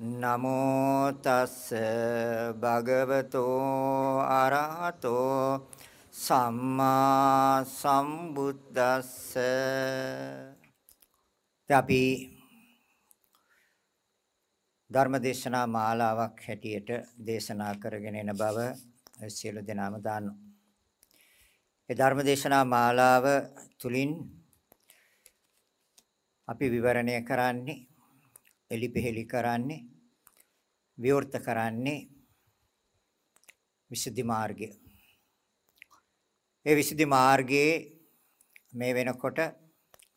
නමෝ තස්ස භගවතෝ අරහතෝ සම්මා සම්බුද්දස්ස අපි ධර්මදේශනා මාලාවක් හැටියට දේශනා කරගෙන එන බව සියලු දෙනාම දන්නවා. ඒ ධර්මදේශනා මාලාව තුලින් අපි විවරණය කරන්නේ එලිපෙහෙලි කරන්නේ විවෘත කරන්නේ විසුද්ධි මාර්ගය. ඒ විසුද්ධි මාර්ගයේ මේ වෙනකොට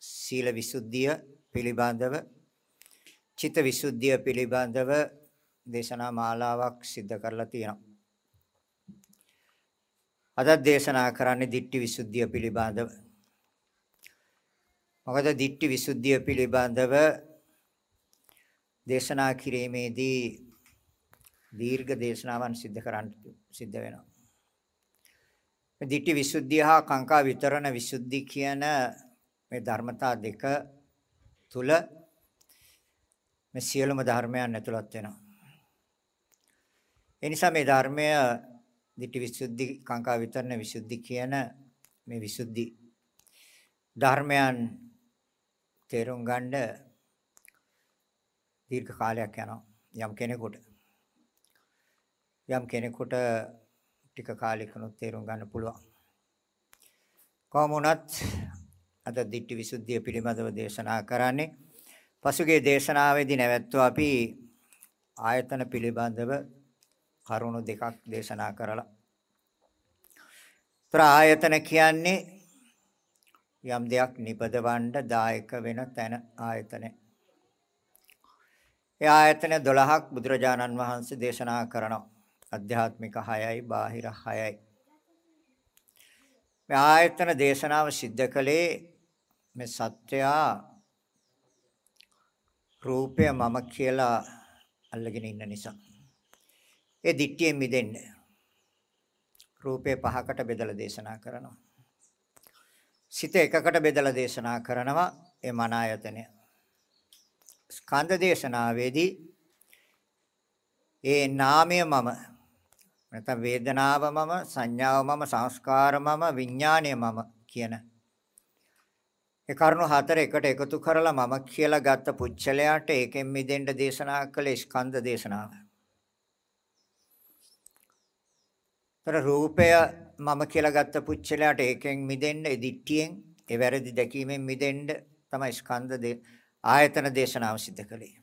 සීල විසුද්ධිය පිළිබඳව චිත්ත විසුද්ධිය පිළිබඳව දේශනා මාලාවක් සිදු කරලා තියෙනවා. අද දේශනා කරන්නේ ditthi විසුද්ධිය පිළිබඳව. මොකද ditthi විසුද්ධිය පිළිබඳව දේශනා කිරීමේදී දීර්ඝ දේශනාවන් සිදු කරන්න සිද්ධ වෙනවා. ditthi විසුද්ධිය හා කාංකා විතරණ විසුද්ධි කියන මේ ධර්මතා දෙක තුල මේ සියලුම ධර්මයන් ඇතුළත් වෙනවා. ඒ නිසා මේ ධර්මය ditthi විසුද්ධි කාංකා විතරණ විසුද්ධි කියන මේ විසුද්ධි ධර්මයන් තේරුම් ගන්න දීර්ඝ කාලයක් යනවා යම් කෙනෙකුට යම් කෙනෙකුට ටික කාලයකනොත් තේරුම් ගන්න පුළුවන් කොහොම වුණත් අද ditthi visuddhiය පිළිබඳව දේශනා කරන්නේ පසුගිය දේශනාවේදී නැවැත්තුව අපි ආයතන පිළිබඳව කරුණු දෙකක් දේශනා කරලා. ତර ආයතන කියන්නේ යම් දෙයක් නිපදවන්න දායක වෙන තැන ආයතනය. ඒ ආයතන 12ක් බුදුරජාණන් වහන්සේ දේශනා කරනවා. අධ්‍යාත්මික 6යි බාහිර 6යි. මේ ආයතන දේශනාව සිද්ධ කළේ මේ සත්‍යයා රූපය මම කියලා අල්ලගෙන ඉන්න නිසා. ඒ දිට්ඨියෙන් මිදෙන්න. රූපේ පහකට බෙදලා දේශනා කරනවා. සිත එකකට බෙදලා දේශනා කරනවා ඒ මන ආයතනය. ස්කන්ධ දේශනාවේදී ඒ නාමය මම නැත්නම් වේදනාව මම සංඥාව මම සංස්කාර මම විඥානය මම කියන ඒ කරුණු හතර එකට එකතු කරලා මම කියලා ගත්ත පුච්චලයට ඒකෙන් මිදෙන්න දේශනා කළේ ස්කන්ධ දේශනාව. තර රූපය මම කියලා ගත්ත පුච්චලයට ඒකෙන් මිදෙන්න ඒ දිට්ඨියෙන් ඒ වැරදි දැකීමෙන් මිදෙන්න තමයි ස්කන්ධ ආයතන දේශනාව සිද්ධ කළේ.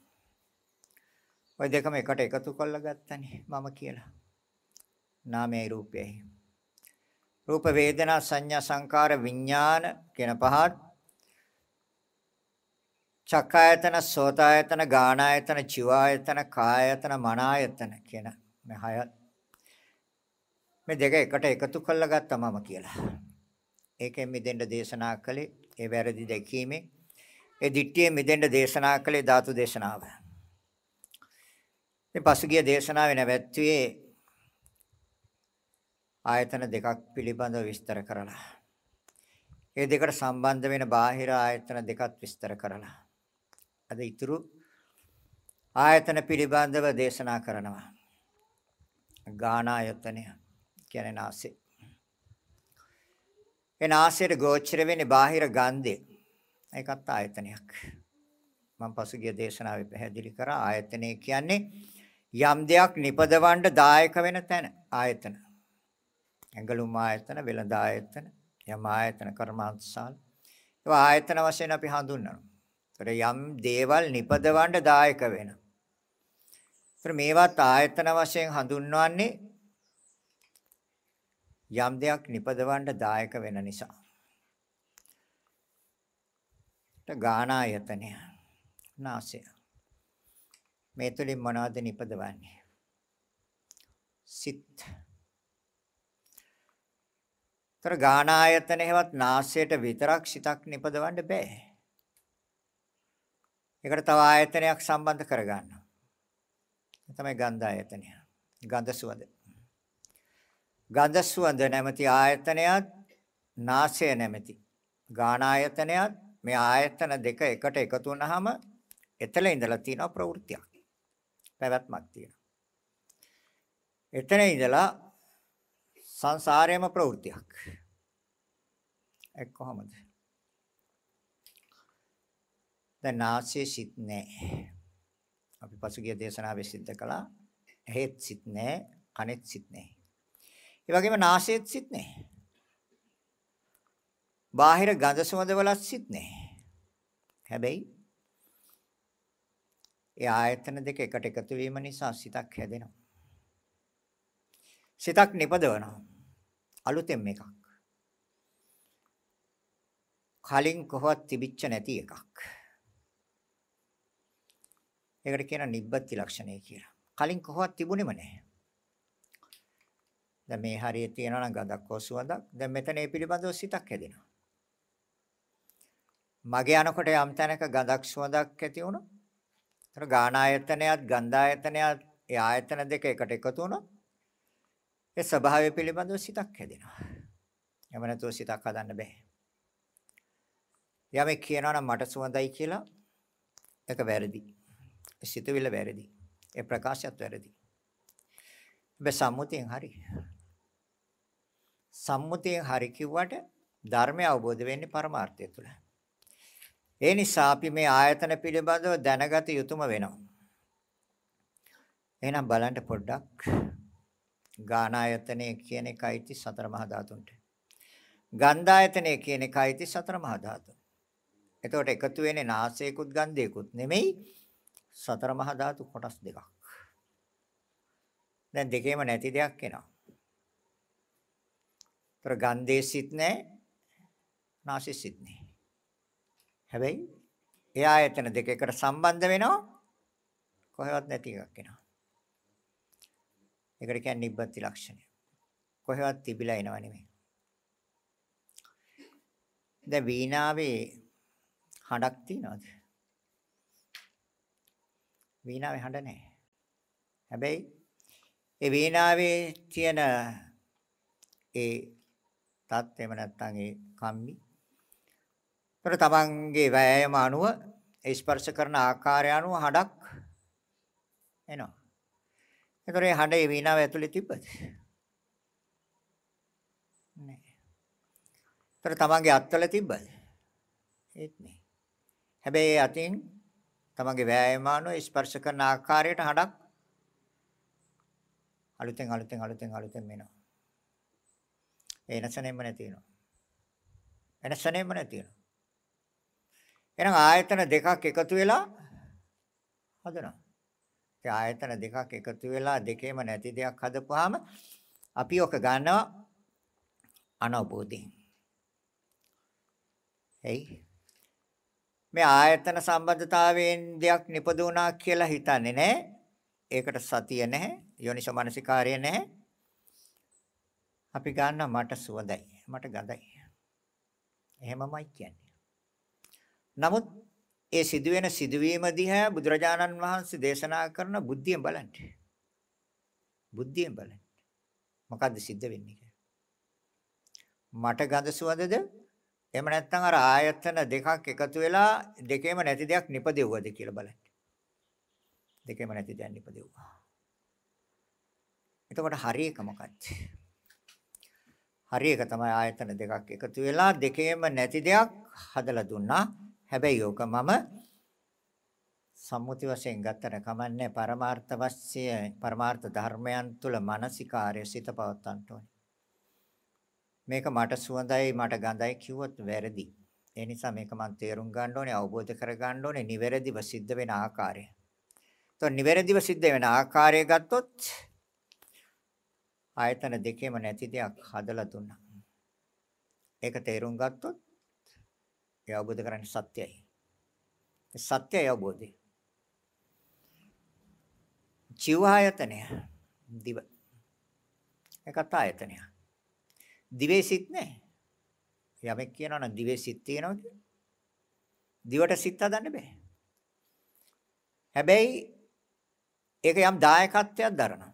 ওই දෙකම එකට එකතු කරලා ගත්තනේ මම කියලා. නාමයයි රූපයයි. රූප වේදනා සංඥා සංකාර විඥාන කියන පහත් චක්කායතන සෝතායතන ගානායතන චිවායතන කායයතන මනායතන කියන මේ හය මේ දෙක එකට එකතු කරලා ගත්තා මම කියලා. ඒකෙන් මිදෙන්න දේශනා කළේ ඒ වැරදි දැකීමේ ඒ දිට්ඨිය මිදෙන්න දේශනා කළේ ධාතු දේශනාව. මේ පසුගිය දේශනාවේ නැවැත්තුවේ ආයතන දෙකක් පිළිබඳව විස්තර කරලා. ඒ දෙකට සම්බන්ධ වෙන බාහිර ආයතන දෙකත් විස්තර කරලා. අද ඊතුරු ආයතන පිළිබඳව දේශනා කරනවා. ගානායතනය කියන්නේ නාසය. ඒ නාසයට ගෝචර වෙන්නේ බාහිර ගන්ධය. ඒකත් ආයතනයක්. මම පසුගිය දේශනාවේ පැහැදිලි කරා ආයතනය කියන්නේ යම් දෙයක් නිපදවන්න දායක වෙන තැන ආයතන. ඇඟලුම් ආයතන, වෙළඳ ආයතන, යම් ආයතන කර්මාන්තශාල. ඒවා ආයතන වශයෙන් අපි හඳුන්වනවා. ඒතර යම් දේවල් නිපදවන්න දායක වෙන. ඒතර මේවත් ආයතන වශයෙන් හඳුන්වන්නේ යම් දෙයක් නිපදවන්න දායක වෙන නිසා. ගානායතනය නාසය. මේ තුලින් මොනවද නිපදවන්නේ? සිත්. තර ගානායතන හේවත් නාසයට විතරක් සිතක් නිපදවන්න බෑ. ඒකට තව ආයතනයක් සම්බන්ධ කරගන්න. තමයි ගන්ධ ආයතනය. ගන්ධ සුවඳ. ගන්ධ සුවඳ නැමැති ආයතනයත් නාසය නැමැති. ගානායතනයත් මේ ආයතන දෙක එකට එකතු වුනහම එතල ඉඳලා තියෙනවා ප්‍රවෘත්තියක්. පැවැත්මක් තියෙනවා. එතන ඉඳලා සංසාරයේම ප්‍රවෘත්තියක්. එක් කොහමද? දැන් නාසයේ සිත් නැහැ. අපි පසුගිය දේශනාවේ සිද්ධ කළා. ඇහෙත් සිත් නැහැ, කනෙත් සිත් නැහැ. ඒ වගේම නාසයේත් සිත් නැහැ. බාහිර ගඳ සුවඳ වලත් සිත් නැහැ. හැබැයි ඒ ආයතන දෙක එකට එකතු වීම නිසා සිතක් හැදෙනවා. සිතක් නිපදවනවා. අලුතෙන් එකක්. කලින් කොහොත් තිබිච්ච නැති එකක්. ඒකට කියන නිබ්බති ලක්ෂණය කියලා. කලින් කොහොත් තිබුණෙම නැහැ. දැන් මේ හරිය තියෙනවා නම් ගඳක් හෝ සුවඳක්. දැන් මෙතන ඒ පිළිබඳව සිතක් හැදෙනවා. මගේ යනකොට යම් තැනක ගඳක් සුවඳක් ඇති වුණා. ඒතර ගානායතනයත් ගන්ධායතනයත් ඒ ආයතන දෙක එකට එකතු වුණා. ඒ ස්වභාවය පිළිබඳව සිතක් හැදෙනවා. එම නැතුව සිතක් හදන්න බෑ. යමෙක් කියනවා නම් මට සුවඳයි කියලා ඒක වැරදි. ඒ සිතුවිල්ල වැරදි. ඒ ප්‍රකාශයත් වැරදි. හැබැයි සම්මුතියෙන් හරි. සම්මුතියෙන් හරි කිව්වට ධර්මය අවබෝධ වෙන්නේ පරමාර්ථය තුළ. ඒ නිසා අපි මේ ආයතන පිළිබඳව දැනගත යුතුම වෙනවා. එහෙනම් බලන්න පොඩ්ඩක් ගානායතනය කියන එකයිති සතර මහා ධාතුන්ට. ගන්ධායතනය කියන එකයිති සතර මහා ධාතු. එතකොට එකතු වෙන්නේ නාසයකුත් ගන්ධයකුත් නෙමෙයි සතර මහා ධාතු කොටස් දෙකක්. දැන් දෙකේම නැති දෙයක් එනවා. ତොර ගන්ධයේ සිත් නැහැ නාසයේ සිත් නැහැ. හැබැයි ඒ ආයතන දෙක එකට සම්බන්ධ වෙනවා කොහෙවත් නැති එකක් එනවා. ඒකට කියන්නේ නිබ්බති ලක්ෂණය. කොහෙවත් තිබිලා එනව නෙමෙයි. දැන් වීණාවේ හඬක් තියනවද? වීණාවේ හඬ නැහැ. හැබැයි ඒ වීණාවේ තියෙන ඒ තත් එහෙම නැත්නම් ඒ කම්මි ඒතර තමන්ගේ වෑයම අනුව ස්පර්ශ කරන ආකාරය අනුව හඬක් එනවා. ඒතර ඒ හඬ ඒ වීණාව ඇතුලේ තිබ්බද? නෑ. ඒතර තමන්ගේ අත්වල තිබ්බද? ඒත් නෑ. හැබැයි අතින් තමන්ගේ වෑයම අනුව ස්පර්ශ කරන ආකාරයට හඬක් අලුතෙන් අලුතෙන් අලුතෙන් අලුතෙන් එනවා. ඒ නැසනෙම නැති වෙනවා. එනසනෙම නැති වෙනවා. එහෙනම් ආයතන දෙකක් එකතු වෙලා හදනවා. ඒ ආයතන දෙකක් එකතු වෙලා දෙකේම නැති දෙයක් හදපුවාම අපි ඔක ගන්නවා අනවබෝධයෙන්. එයි මේ ආයතන සම්බන්ධතාවයෙන් දෙයක් නිපදුණා කියලා හිතන්නේ නැහැ. ඒකට සතිය නැහැ. යෝනිසෝ මනසිකාරය නැහැ. අපි ගන්න මට සුවඳයි. මට ගඳයි. එහෙමමයි කියන්නේ. නමුත් ඒ සිදුවෙන සිදුවීම දිහා බුදුරජාණන් වහන්සේ දේශනා කරන බුද්ධියෙන් බලන්න. බුද්ධියෙන් බලන්න. මොකද්ද සිද්ධ වෙන්නේ කියලා. මට ගඳ සුවඳද එහෙම නැත්නම් අර ආයතන දෙකක් එකතු වෙලා දෙකේම නැති දෙයක් නිපදෙව්වද කියලා බලන්න. දෙකේම නැති දෙයක් නිපදෙව්වා. එතකොට හරි එක මොකක්ද? හරි එක තමයි ආයතන දෙකක් එකතු වෙලා දෙකේම නැති දෙයක් හදලා දුන්නා. හැබැයි ඕක මම සම්මුති වශයෙන් ගත්තට කමන්නේ පරමාර්ථ වශයෙන් පරමාර්ථ ධර්මයන් තුල මානසිකාර්ය සිත පවත්තන්ට ඕනේ. මේක මට සුවඳයි මට ගඳයි කිව්වොත් වැරදි. ඒ නිසා මේක මම තේරුම් ගන්න ඕනේ අවබෝධ කර ගන්න ඕනේ නිවැරදිව සිද්ධ වෙන ආකාරය. તો නිවැරදිව සිද්ධ වෙන ආකාරය ගත්තොත් ආයතන දෙකේම නැති දෙයක් හදලා දුන්නා. ඒක තේරුම් ගත්තොත් ඒ අවබෝධ කරන්නේ සත්‍යයි. සත්‍යය අවබෝධය. ජීව ආයතනය දිව. ඒකත් ආයතනය. දිවේ සිත් නැහැ. යමෙක් කියනවා නම් දිවේ සිත් තියෙනවද? දිවට සිත් හදන්න බෑ. හැබැයි ඒක යම් දායකත්වයක් දරනවා.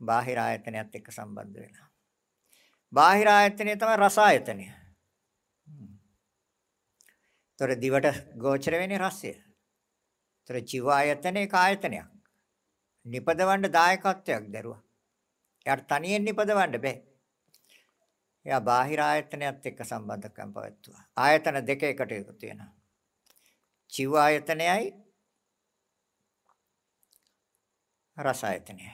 බාහිර ආයතනයත් එක්ක සම්බන්ධ වෙලා. බාහිර ආයතනය තමයි රස ආයතනය. ତොර දිවට ගෝචර වෙන්නේ රසය. තොර ජීව ආයතනේ කායතනයක්. නිපදවන්න දායකත්වයක් දරුවා. එයාට තනියෙන් නිපදවන්න බෑ. එයා බාහිර ආයතනයත් එක්ක සම්බන්ධකම් පවත්තුවා. ආයතන දෙක එකට එකතු වෙනවා. ජීව ආයතනයයි රස ආයතනයයි.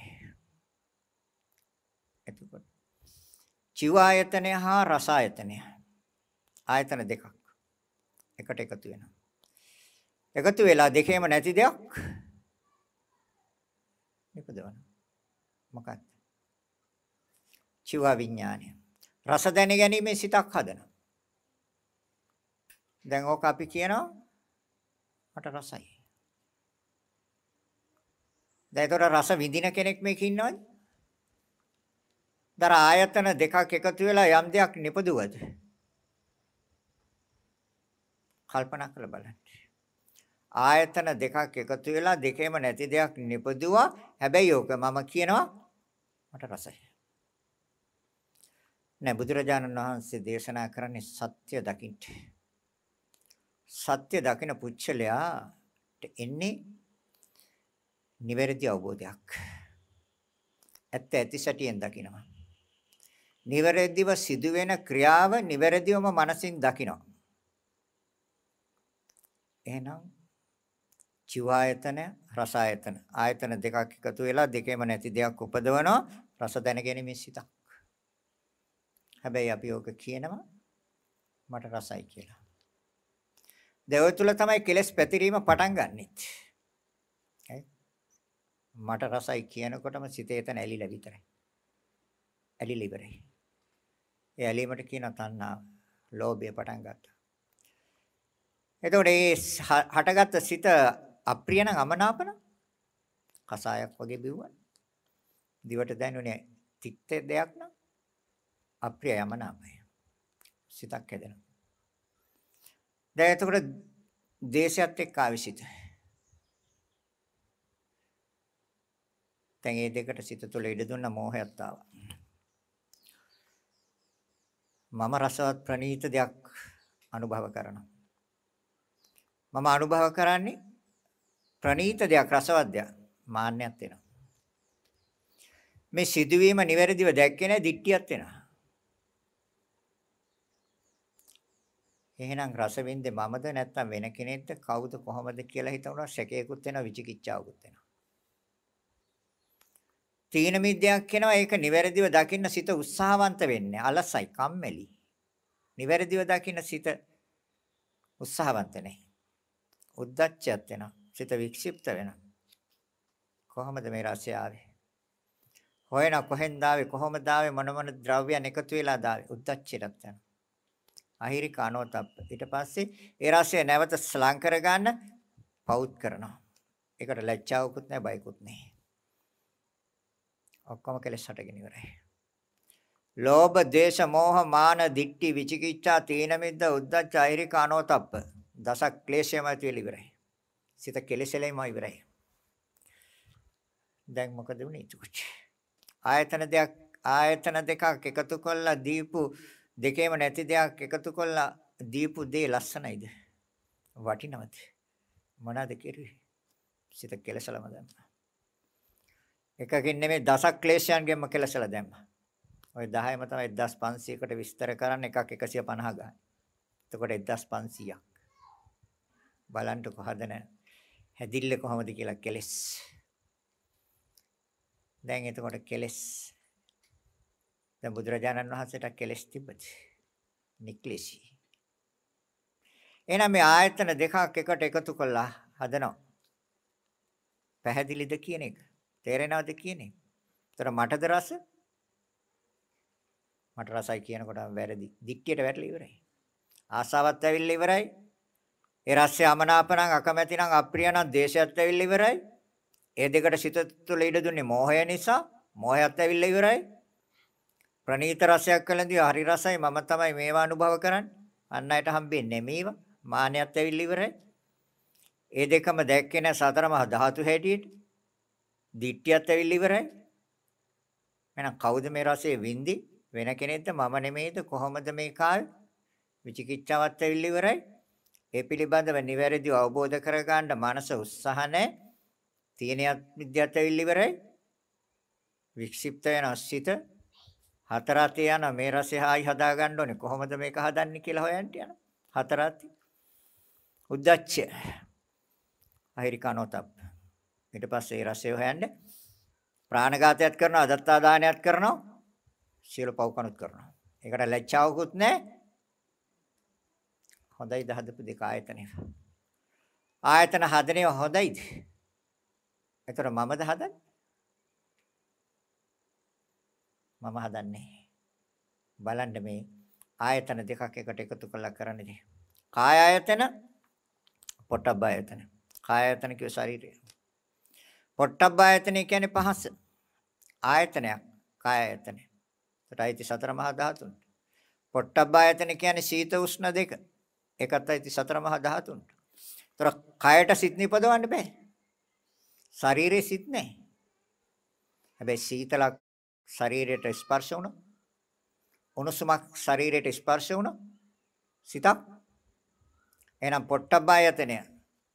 එතකොට ජීව ආයතනය හා රස ආයතනය ආයතන දෙකක් එකට එකතු වෙනවා. එකතු වෙලා දෙකේම නැති දෙයක් නිපදවනවා. මොකක්ද? චිව විඥානය. රස දැන ගැනීමේ සිතක් හදනවා. දැන් ඕක අපි කියනවා මට රසයි. දැන් ඒතර රස විඳින කෙනෙක් මේක ඉන්නවද? දර ආයතන දෙකක් එකතු වෙලා යම් දෙයක් නිපදුවද? කල්පනා කරලා බලන්න. ආයතන දෙකක් එකතු වෙලා දෙකේම නැති දෙයක් නිපදුවා. හැබැයි ඕක මම කියනවා මට රසයි. නෑ බුදුරජාණන් වහන්සේ දේශනා කරන්නේ සත්‍ය දකින්න. සත්‍ය දකින පුච්චලයාට එන්නේ නිවැරදි අවබෝධයක්. ඇත්ත ඇති සැටියෙන් දකිනවා. නිවැරදිව සිදුවෙන ක්‍රියාව නිවැරදිවම මනසින් දකිනවා. එහෙනම් ජීව ආයතන රස ආයතන ආයතන දෙකක් එකතු වෙලා දෙකේම නැති දෙයක් උපදවනවා රස දැනගැනීමේ සිතක්. හැබැයි අපි ඕක කියනවා මට රසයි කියලා. දෙව තුල තමයි කෙලස් පැතිරීම පටන් ගන්නෙත්. මට රසයි කියනකොටම සිතේ තන ඇලිලා විතරයි. ඇලිලා ඉවරයි. ඒ ඇලීමට කියන තණ්හාව, ලෝභය පටන් ගත්තා. එතකොට මේ හටගත්ත සිත අප්‍රිය නම් අමනාප නම් කසායක් වගේ බිව්වා. දිවට දැනුනේ තික්ත දෙයක් නම් අප්‍රිය යමනාපය. සිතක් හැදෙනවා. දැන් එතකොට දේශයත් එක්ක ආවිසිත. දැන් මේ දෙකට සිත තුළ ඉඩ දුන්න මෝහයත් ආවා. මම රසවත් ප්‍රණීත දෙයක් අනුභව කරනවා. මම අනුභව කරන්නේ ප්‍රණීත දෙයක් රසවත් දෙයක් මාන්නයක් වෙනවා. මේ සිදුවීම නිවැරදිව දැක්කේ නැහැ දිට්ඨියක් වෙනවා. එහෙනම් රස වින්දේ මමද නැත්නම් වෙන කෙනෙක්ද කවුද කොහමද කියලා හිතනවා සැකේකුත් වෙනවා විචිකිච්ඡාවකුත් වෙනවා. තීන මිද්‍යාවක් වෙනවා ඒක නිවැරදිව දකින්න සිත උත්සාහවන්ත වෙන්නේ අලසයි කම්මැලි. නිවැරදිව දකින්න සිත උත්සාහවන්ත නැහැ. උද්දච්චයක් වෙනවා. සිත වික්ෂිප්ත වෙනවා. කොහොමද මේ රසය ආවේ? හොයන කොහෙන්ද ආවේ කොහොමද ආවේ මොන මොන ද්‍රව්‍යයන් එකතු වෙලා ආවේ? උද්දච්චයට යනවා. අහිරික අනෝතප්ප. ඊට පස්සේ ඒ රසය නැවත ස්ලං කර ගන්න පවුත් කරනවා. ඒකට ලැජ්ජාවකුත් නැහැ බයකුත් නැහැ. ඔක්කොම කෙලෙස් හටගෙන ඉවරයි. ලෝභ, දේශ, මෝහ, මාන, දික්ටි, විචිකිච්ඡා, තීන මිද්ද, උද්ධච්ච, අහිරික අනෝතප්ප. දස ක්ලේශයම ඇතිවෙලා ඉවරයි. සිත කෙලෙසලෙම ඉවරයි. දැන් මොකද වුනේ චුච්? ආයතන දෙක ආයතන දෙකක් එකතු කළා දීපු දෙකේම නැති දෙයක් එකතු කළා දීපු දේ ලස්සනයිද? වටිනවද? මොනවාද කෙරුවේ? සිත කෙලසලම දැම්මා. එකකින් නෙමෙයි දස ක්ලේශයන්ගෙන්ම කෙලසලා දැම්මා. ওই 10ම තමයි 1500කට විස්තර කරන්න එකක් 150 ගන්න. එතකොට 1500ක්. බලන්නකො හදන හැදිල්ල කොහොමද කියලා කෙලස්. දැන් එතකොට කෙලස් දැන් බුදුරජාණන් වහන්සේට කෙලස් තිබ්බද? නික්ලේශී. එහෙනම් මේ ආයතන දෙකක් එකට එකතු කළා හදනවා. පැහැදිලිද කියන එක? තේරෙනවද කියන එක? ඒතර මටද රස? මට රසයි කියනකොට වැරදි. දික්කියට වැටලා ඉවරයි. ආසාවත් ඇවිල්ලා ඉවරයි. ඒ රසය අමනාප නම් අකමැති නම් අප්‍රිය නම් දේශයත් ඇවිල්ලා ඉවරයි. ඒ දෙකට සිත තුළ ඉඩ දුන්නේ මෝහය නිසා. මෝහයත් ඇවිල්ලා ඉවරයි. ප්‍රනීත රසයක් කලදී හරි රසයි මම තමයි මේවා අනුභව කරන්නේ. අන් අයට හම්බෙන්නේ මේවා. මානයත් ඇවිල්ලා ඉවරයි. ඒ දෙකම දැක්කේ නැ සතර මහා ධාතු හැටියට. දිට්ඨියත් ඇවිල්ලා ඉවරයි. එහෙනම් කවුද මේ රසයේ වින්දි? වෙන කෙනෙක්ද මම නෙමෙයිද කොහොමද මේ කාවේ? විචිකිච්ඡාවත් ඇවිල්ලා ඉවරයි. ඒ පිළිබඳව නිවැරදිව අවබෝධ කරගන්න මනස උත්සාහ නැහැ. තීනියත් විද්‍යාවත් ඇවිල්ලා ඉවරයි. වික්ෂිප්ත වෙන අස්සිත හතරතේ යන මේ රසය ආයි හදා ගන්න ඕනේ. කොහොමද මේක හදන්නේ කියලා හොයන්න යන. හතරතේ. උද්දච්චය. අහිරිකනෝතප්. ඊට පස්සේ රසය හොයන්නේ. ප්‍රාණඝාතයත් කරනවා, අදත්තා දානයත් කරනවා, සියලු පව්කනුත් කරනවා. ඒකට ලැජ්ජාවකුත් නැහැ. හොඳයිද හදපු දෙක ආයතනේ. ආයතන හදනේ හොඳයිද? ඒතර මමද හදන්නේ? මම හදන්නේ. බලන්න මේ ආයතන දෙකක් එකට එකතු කරලා කරන්නේ. කාය ආයතන, පොට්ටබ්බ ආයතන. කාය ආයතන කිය ශරීරය. පොට්ටබ්බ ආයතන කියන්නේ පහස. ආයතනයක් කාය ආයතනය. ඒටයි සතර මහා ධාතුන්. පොට්ටබ්බ ආයතන කියන්නේ සීත උෂ්ණ දෙක. ඒකත් සතර මහා ධාතුන්ට. ඒතර කයට සිත් නිපදවන්න බෑ. ශරීරේ සිත් නැහැ. හැබැයි සීතලක් ශරීරයට ස්පර්ශ වුණා. උණුසුමක් ශරීරයට ස්පර්ශ වුණා. සිතක් එහෙනම් පොට්ටබ්බ ආයතනය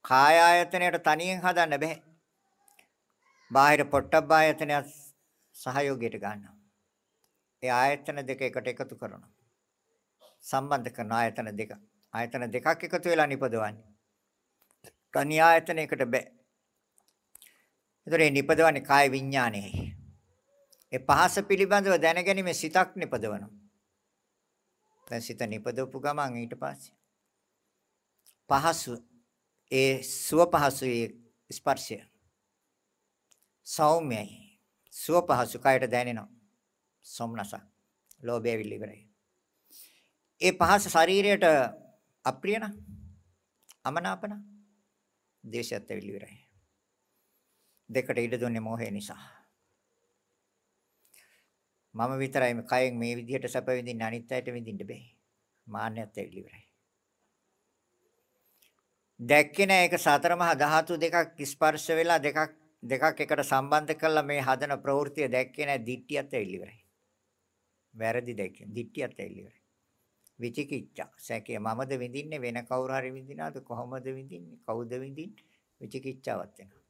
කාය ආයතනයට තනියෙන් හදන්න බෑ. බාහිර පොට්ටබ්බ ආයතනය සහයෝගයට ගන්නවා. ඒ ආයතන දෙක එකට එකතු කරනවා. සම්බන්ධ කරන ආයතන දෙක. ආයතන දෙකක් එකතු වෙලා නිපදවන්නේ. තනි ආයතනයකට බෑ. ඒතර මේ නිපදවන්නේ කාය විඥානයයි. ඒ පහස පිළිබඳව දැනගැනීමේ සිතක් නිපදවනවා. දැන් සිත නිපදවපු ගමන් ඊට පස්සේ පහසු ඒ සුව පහසුයේ ස්පර්ශය සෞම්‍යයි සුව පහසු කයට දැනෙනවා සොම්නස ලෝභය විල ඉවරයි ඒ පහස ශරීරයට අප්‍රිය නම් අමනාපන දේශයත් ඇවිල්ලා ඉවරයි දෙකට ඉඩ දුන්නේ මොහේ නිසා මම විතරයි මේ කයෙන් මේ විදිහට සැප විඳින්න අනිත් අයට විඳින්න බෑ. මාන්නයත් ඇවිල්ලා ඉවරයි. දැක්කේ නෑ ඒක සතර මහා ධාතු දෙකක් ස්පර්ශ වෙලා දෙකක් දෙකක් එකට සම්බන්ධ කරලා මේ හදන ප්‍රවෘත්තිය දැක්කේ නෑ දිට්ඨියත් ඇවිල්ලා ඉවරයි. වැරදි දැක්කේ දිට්ඨියත් ඇවිල්ලා ඉවරයි. විචිකිච්ඡා සැකේ මමද විඳින්නේ වෙන කවුරු හරි විඳිනාද කොහොමද විඳින්නේ කවුද විඳින්නේ විචිකිච්ඡාවත් වෙනවා.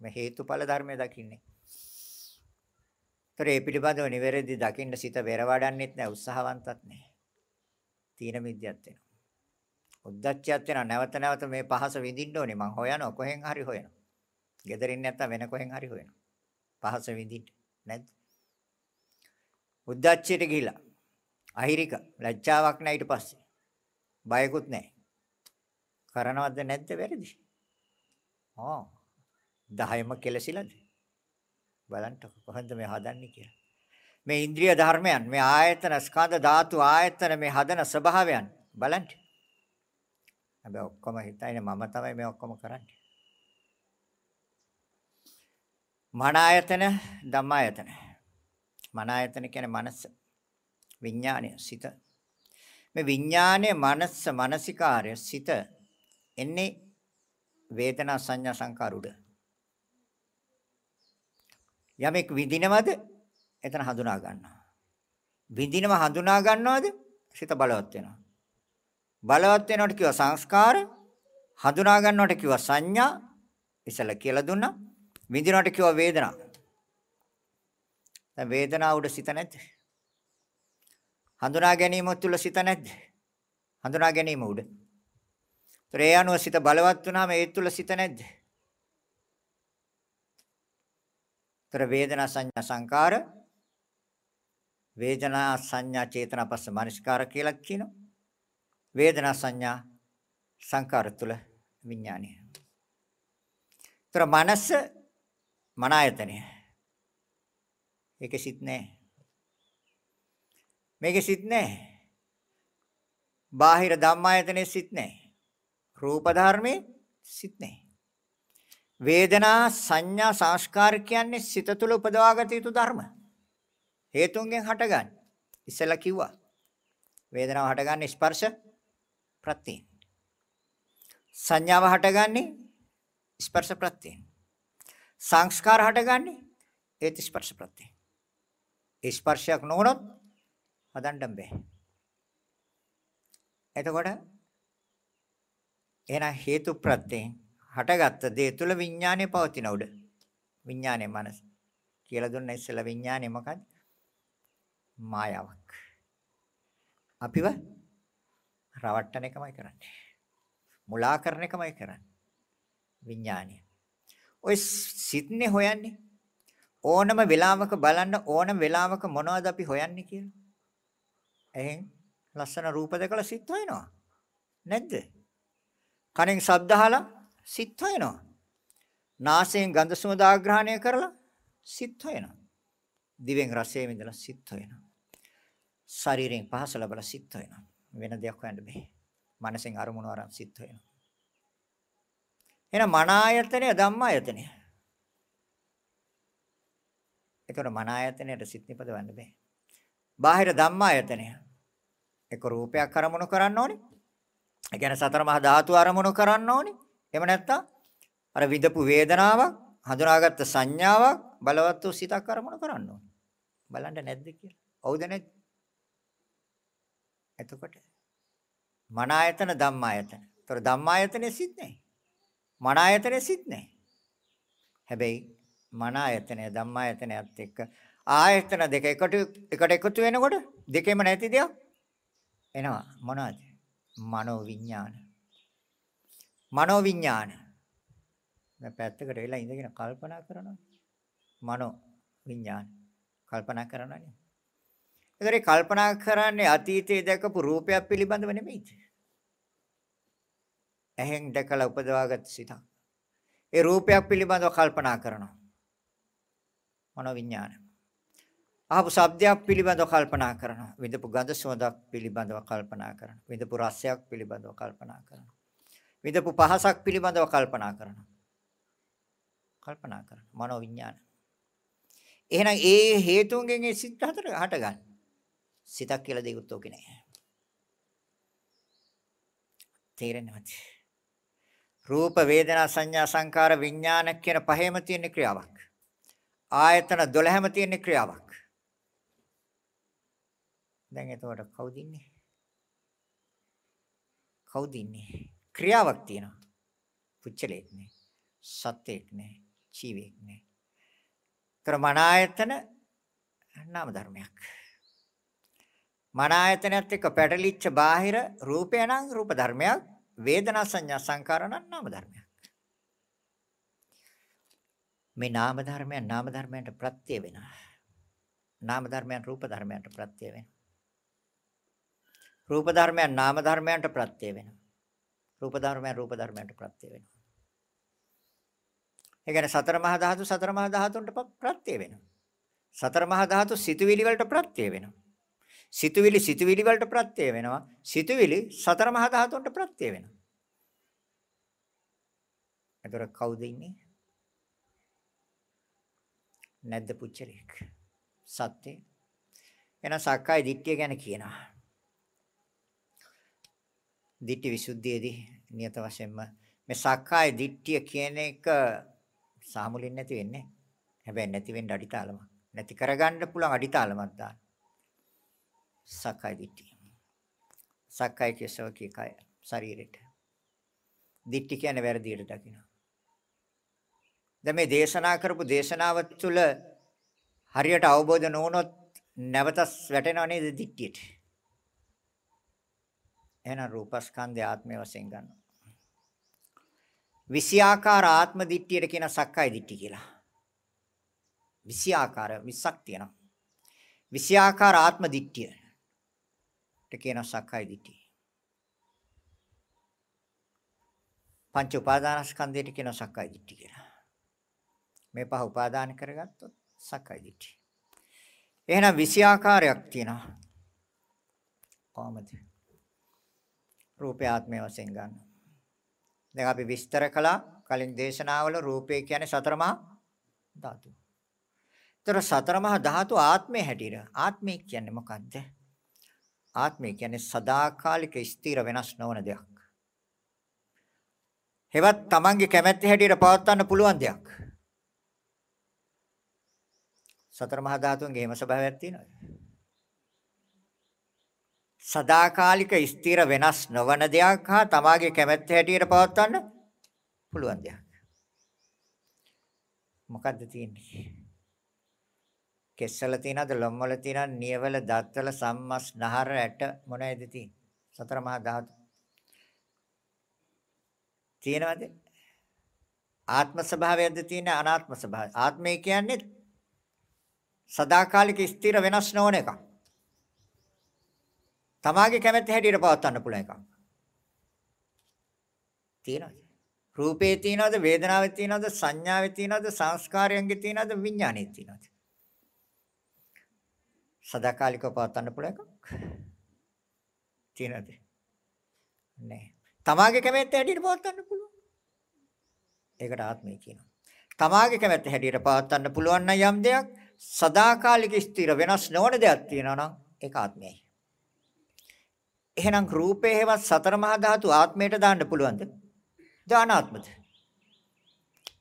මේ හේතුඵල ධර්මය දකින්නේ. ඒතර ඒ පිළිබඳව නිවැරදි දකින්න සිත වෙරවඩන්නෙත් නැහැ උත්සාහවන්තත් නැහැ. තීන මිද්‍යත් වෙනවා. උද්දච්චයත් වෙනවා නැවත නැවත මේ පහස විඳින්න ඕනේ මං හොයනවා කොහෙන් හරි හොයනවා. gederin නැත්තම් වෙන කොහෙන් හරි හොයනවා. පහස විඳින්න නැද්ද? උද්දච්චයට ගිහිලා අහිරික ලැජ්ජාවක් නැහැ ඊට පස්සේ. බයකුත් නැහැ. කරනවද නැද්ද වැරදි? ආ 10ම කෙලසිලාද? බලන්න කොහොමද මේ හදන්නේ කියලා. මේ ඉන්ද්‍රිය ධර්මයන් මේ ආයතන ස්කන්ධ ධාතු ආයතන මේ හදන ස්වභාවයන් බලන්න. හැබැයි ඔක්කොම හිතයිනේ මම තමයි මේ ඔක්කොම කරන්නේ. මන ආයතන ධම්ම ආයතන. මන ආයතන කියන්නේ මනස. විඥානය සිත. මේ විඥානය මනස මානසිකාර්ය සිත එන්නේ වේදනා සංඥා සංකාර උඩ. යමෙක් විඳිනවද? එතන හඳුනා ගන්නවා. විඳිනව හඳුනා ගන්නවද? සිත බලවත් වෙනවා. බලවත් වෙනවට කිව්වා සංස්කාර, හඳුනා ගන්නවට කිව්වා සංඥා, ඉසල කියලා දුන්නා. විඳිනවට කිව්වා වේදනා. දැන් වේදනාව උඩ සිත නැද්ද? හඳුනා ගැනීම තුල සිත නැද්ද? හඳුනා ගැනීම උඩ. ඒ අනුව සිත බලවත් වුණාම ඒ තුල සිත නැද්ද? තර වේදනා සංඥා සංකාර වේදනා සංඥා චේතනා පස්ස මනස්කාර කියලා කියනවා. වේදනා සංඥා සංකාර තුල විඥානය. තර මනස මන ආයතනය. ඒකේ සිත් නැහැ. මේකේ සිත් නැහැ. බාහිර ධම්මායතනේ සිත් නැහැ. රූප ධර්මයේ සිත් නැහැ. වේදනා සංඥා සංස්කාර කියන්නේ සිත තුළ උපදවාගත යුතු ධර්ම. හේතුන්ගෙන් හටගන්නේ. ඉස්සෙල්ලා කිව්වා. වේදනාව හටගන්නේ ස්පර්ශ ප්‍රත්‍යයෙන්. සංඥාව හටගන්නේ ස්පර්ශ ප්‍රත්‍යයෙන්. සංස්කාර හටගන්නේ ඒත් ස්පර්ශ ප්‍රත්‍යයෙන්. ස්පර්ශයක් නොවුනොත් හදන්න බෑ. එතකොට එහෙනම් හේතු ප්‍රත්‍යයෙන් හටගත්ත දේ තුල විඥානය පවතින උඩ. විඥානයේ මනස. කියලා දුන්න ඉස්සෙල්ලා විඥානය මොකක්ද? මායාවක්. අපිව රවට්ටන එකමයි කරන්නේ. මුලා කරන එකමයි කරන්නේ. විඥානය. ඔය සිත්නේ හොයන්නේ. ඕනම වෙලාවක බලන්න ඕනම වෙලාවක මොනවද අපි හොයන්නේ කියලා. එහෙන් ලස්සන රූප දැකලා සිත් හොයනවා. නැද්ද? කනෙන් ශබ්ද අහලා සිත් හොයනවා. නාසයෙන් ගඳ සුවඳ ආග්‍රහණය කරලා සිත් හොයනවා. දිවෙන් රසයෙන් විඳලා සිත් හොයනවා. ශරීරයෙන් පහස ලැබලා සිත් හොයනවා. වෙන දෙයක් හොයන්න බෑ. මනසෙන් අරමුණු අරන් සිත් හොයනවා. එහෙනම් මන ආයතනය ධම්ම ආයතනය. ඒතර මන ආයතනයට සිත් නිපදවන්න බෑ. බාහිර ධම්ම ආයතනය. ඒක රූපයක් අරමුණු කරන්න ඕනේ. ඒ කියන්නේ සතර මහා ධාතු අරමුණු කරන්න ඕනේ. එහෙම නැත්නම් අර විඳපු වේදනාවක්, හඳුනාගත්ත සංඥාවක් බලවත් වූ සිතක් අරමුණු කරන්න ඕනේ. බලන්න නැද්ද කියලා. හවුද නැද්ද? එතකොට මන ආයතන ධම්ම ආයතන. ඒතර ධම්ම ආයතනේ සිත් නැහැ. මන ආයතනේ සිත් නැහැ. හැබැයි මන ආයතනය ධම්ම ආයතනයත් එක්ක ආයතන දෙක එකට එකට එකතු වෙනකොට දෙකෙම නැති දෙයක් එනවා මොනවද? මනෝ විඥාන. මනෝ විඥාන. දැන් පැත්තකට වෙලා ඉඳගෙන කල්පනා කරනවා. මනෝ විඥාන. කල්පනා කරනවානේ. ඒතරේ කල්පනා කරන්නේ අතීතයේ දැකපු රූපයක් පිළිබඳව නෙමෙයිද? ඇහෙන් දැකලා උපදවාගත් සිතක්. ඒ රූපයක් පිළිබඳව කල්පනා කරනවා. මනෝ විඥාන. අහපු ශබ්දයක් පිළිබඳව කල්පනා කරනවා. විඳපු ගඳ සුවඳක් පිළිබඳව කල්පනා කරනවා. විඳපු රසයක් පිළිබඳව කල්පනා කරනවා. විඳපු පහසක් පිළිබඳව කල්පනා කරනවා. කල්පනා කරනවා. මනෝ විඥාන. එහෙනම් ඒ හේතුන්ගෙන් ඒ සිත් හතර හටගන්න. සිතක් කියලා දෙයක්වත් ඕකේ නැහැ. තේරෙන්නේ නැති. රූප වේදනා සංඥා සංකාර විඥාන කියන පහේම තියෙන ක්‍රියාවක්. ආයතන 12ම තියෙන ක්‍රියාවක්. දැන් එතකොට කවුද ඉන්නේ? කවුද ඉන්නේ? ක්‍රියාවක් තියෙනවා. පුච්චලෙක් නේ. සත්‍යයක් නේ. ජීවියෙක් නේ. ତර මන ආයතන නාම ධර්මයක්. මන ආයතනයත් එක්ක පැටලිච්ච බාහිර රූපය නම් රූප ධර්මයක්. වේදනා සංඥා සංකාර නම් නාම ධර්මයක්. මේ නාම ධර්මයන් නාම ධර්මයන්ට ප්‍රත්‍ය වෙනවා. නාම ධර්මයන් රූප ධර්මයන්ට ප්‍රත්‍ය වෙනවා. රූප ධර්මයන් නාම ධර්මයන්ට ප්‍රත්‍ය වෙනවා. රූප ධර්මයන් රූප ධර්මයන්ට ප්‍රත්‍ය වෙනවා. ඒ කියන්නේ සතර මහා ධාතු සතර මහා ධාතුන්ට ප්‍රත්‍ය වෙනවා. සතර මහා ධාතු සිතුවිලි වලට ප්‍රත්‍ය වෙනවා. සිතුවිලි සිතුවිලි වලට ප්‍රත්‍ය වෙනවා. සිතුවිලි සතර මහා ධාතුන්ට ප්‍රත්‍ය වෙනවා. එතකොට කවුද ඉන්නේ? නැද්ද පුච්චලෙක්? සත්‍ය. එන සක්කාය දිට්ඨිය ගැන කියනවා. දිට්ඨි විසුද්ධියේදී නියත වශයෙන්ම මේ සක්කාය දිට්ඨිය කියන එක සාමුලින් නැති වෙන්නේ. හැබැයි නැති වෙන්න අඩිතාලමක්. නැති කරගන්න පුළුවන් අඩිතාලමක් දාන්න. සක්කාය දිට්ඨිය. සක්කාය කියසෝකී කය ශරීරෙට. දිට්ඨි කියන්නේ වැරදියට දකිනවා. දැන් මේ දේශනා කරපු දේශනාව තුළ හරියට අවබෝධ නොවුනොත් නැවත වැටෙනව නේද දිට්ඨියට. එහෙනම් රූපස්කන්ධය ආත්මය වශයෙන් ගන්නවා. විෂයාකාර ආත්ම දිට්ඨියට කියන සක්කාය දිට්ඨිය කියලා. විෂයාකාර 20ක් තියෙනවා. විෂයාකාර ආත්ම දිට්ඨියට කියන සක්කාය දිට්ඨිය. පංච උපාදානස්කන්ධයට කියන සක්කාය දිට්ඨිය කියලා. මේ පහ උපාදාන කරගත්තොත් සක්කාය දිට්ඨිය. එහෙනම් විෂයාකාරයක් තියෙනවා. කොහොමද? රූපය ආත්මය වශයෙන් ගන්නවා. දැන් අපි විස්තර කළා කලින් දේශනාවල රූපය කියන්නේ සතර මහා ධාතු. ତර සතර මහා ධාතු ආත්මය හැටියට ආත්මය කියන්නේ මොකද්ද? ආත්මය කියන්නේ සදාකාලික ස්ථිර වෙනස් නොවන දෙයක්. හෙවත් Tamange කැමැත්ත හැටියට පවත්වන්න පුළුවන් දෙයක්. සතර මහා ධාතුන්ගේ හිම ස්වභාවයක් තියෙනවද? සදාකාලික ස්ථිර වෙනස් නොවන දෙයක් හා තමාගේ කැමැත්ත හැටියට පවත්වන්න පුළුවන් දෙයක්. මොකද්ද තියෙන්නේ? කෙස්සල තියනද ලොම්වල තියනද නියවල දත්වල සම්මස් නහර ඇට මොනවද තියෙන්නේ? සතර මහා ධාතු. තියෙනවද? ආත්ම ස්වභාවයක්ද තියෙන අනාත්ම ස්වභාවය. ආත්මය කියන්නේ සදාකාලික ස්ථිර වෙනස් නොවන එකක්. තමාගේ කැමැත්ත හැටියට පවත්වන්න පුළුවන් එකක්. තියෙනවද? රූපේ තියෙනවද? වේදනාවේ තියෙනවද? සංඥාවේ තියෙනවද? සංස්කාරයන්ගේ තියෙනවද? විඥානයේ තියෙනවද? සදාකාලිකව පවත්වන්න පුළුවන් එකක්. තියෙනවද? නැහැ. තමාගේ කැමැත්ත හැටියට පවත්වන්න පුළුවන්. ඒකට ආත්මය කියනවා. තමාගේ කැමැත්ත හැටියට පවත්වන්න පුළුවන් නම් යම් දෙයක් සදාකාලික ස්ථිර වෙනස් නොවන දෙයක් තියෙනවා නම් ඒක ආත්මයයි. එහෙනම් රූපේ හේවත් සතර මහා ධාතු ආත්මයට දාන්න පුළුවන්ද? දානාත්මද?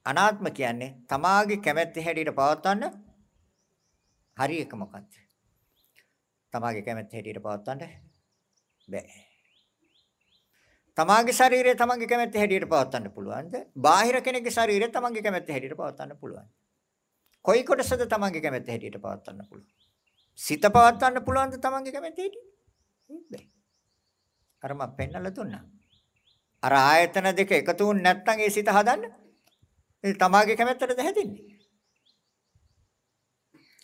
අනාත්ම කියන්නේ තමාගේ කැමැත්ත හැටියට පවත්වන්න හරි එක මොකක්ද? තමාගේ කැමැත්ත හැටියට පවත්වන්න බෑ. තමාගේ ශරීරය තමාගේ කැමැත්ත හැටියට පවත්වන්න පුළුවන්ද? බාහිර කෙනෙකුගේ ශරීරය තමාගේ කැමැත්ත හැටියට පවත්වන්න පුළුවන්. කොයි කොටසද තමාගේ කැමැත්ත හැටියට පවත්වන්න පුළුවන්? සිත පවත්වන්න පුළුවන්ද තමාගේ කැමැත්ත හැටියට? බෑ. අර මම පෙන්නලා දුන්නා. අර ආයතන දෙක එකතු වුනේ නැත්නම් ඒ සිත හදන්න ඒ තමාගේ කැමැත්තටද හැදින්නේ.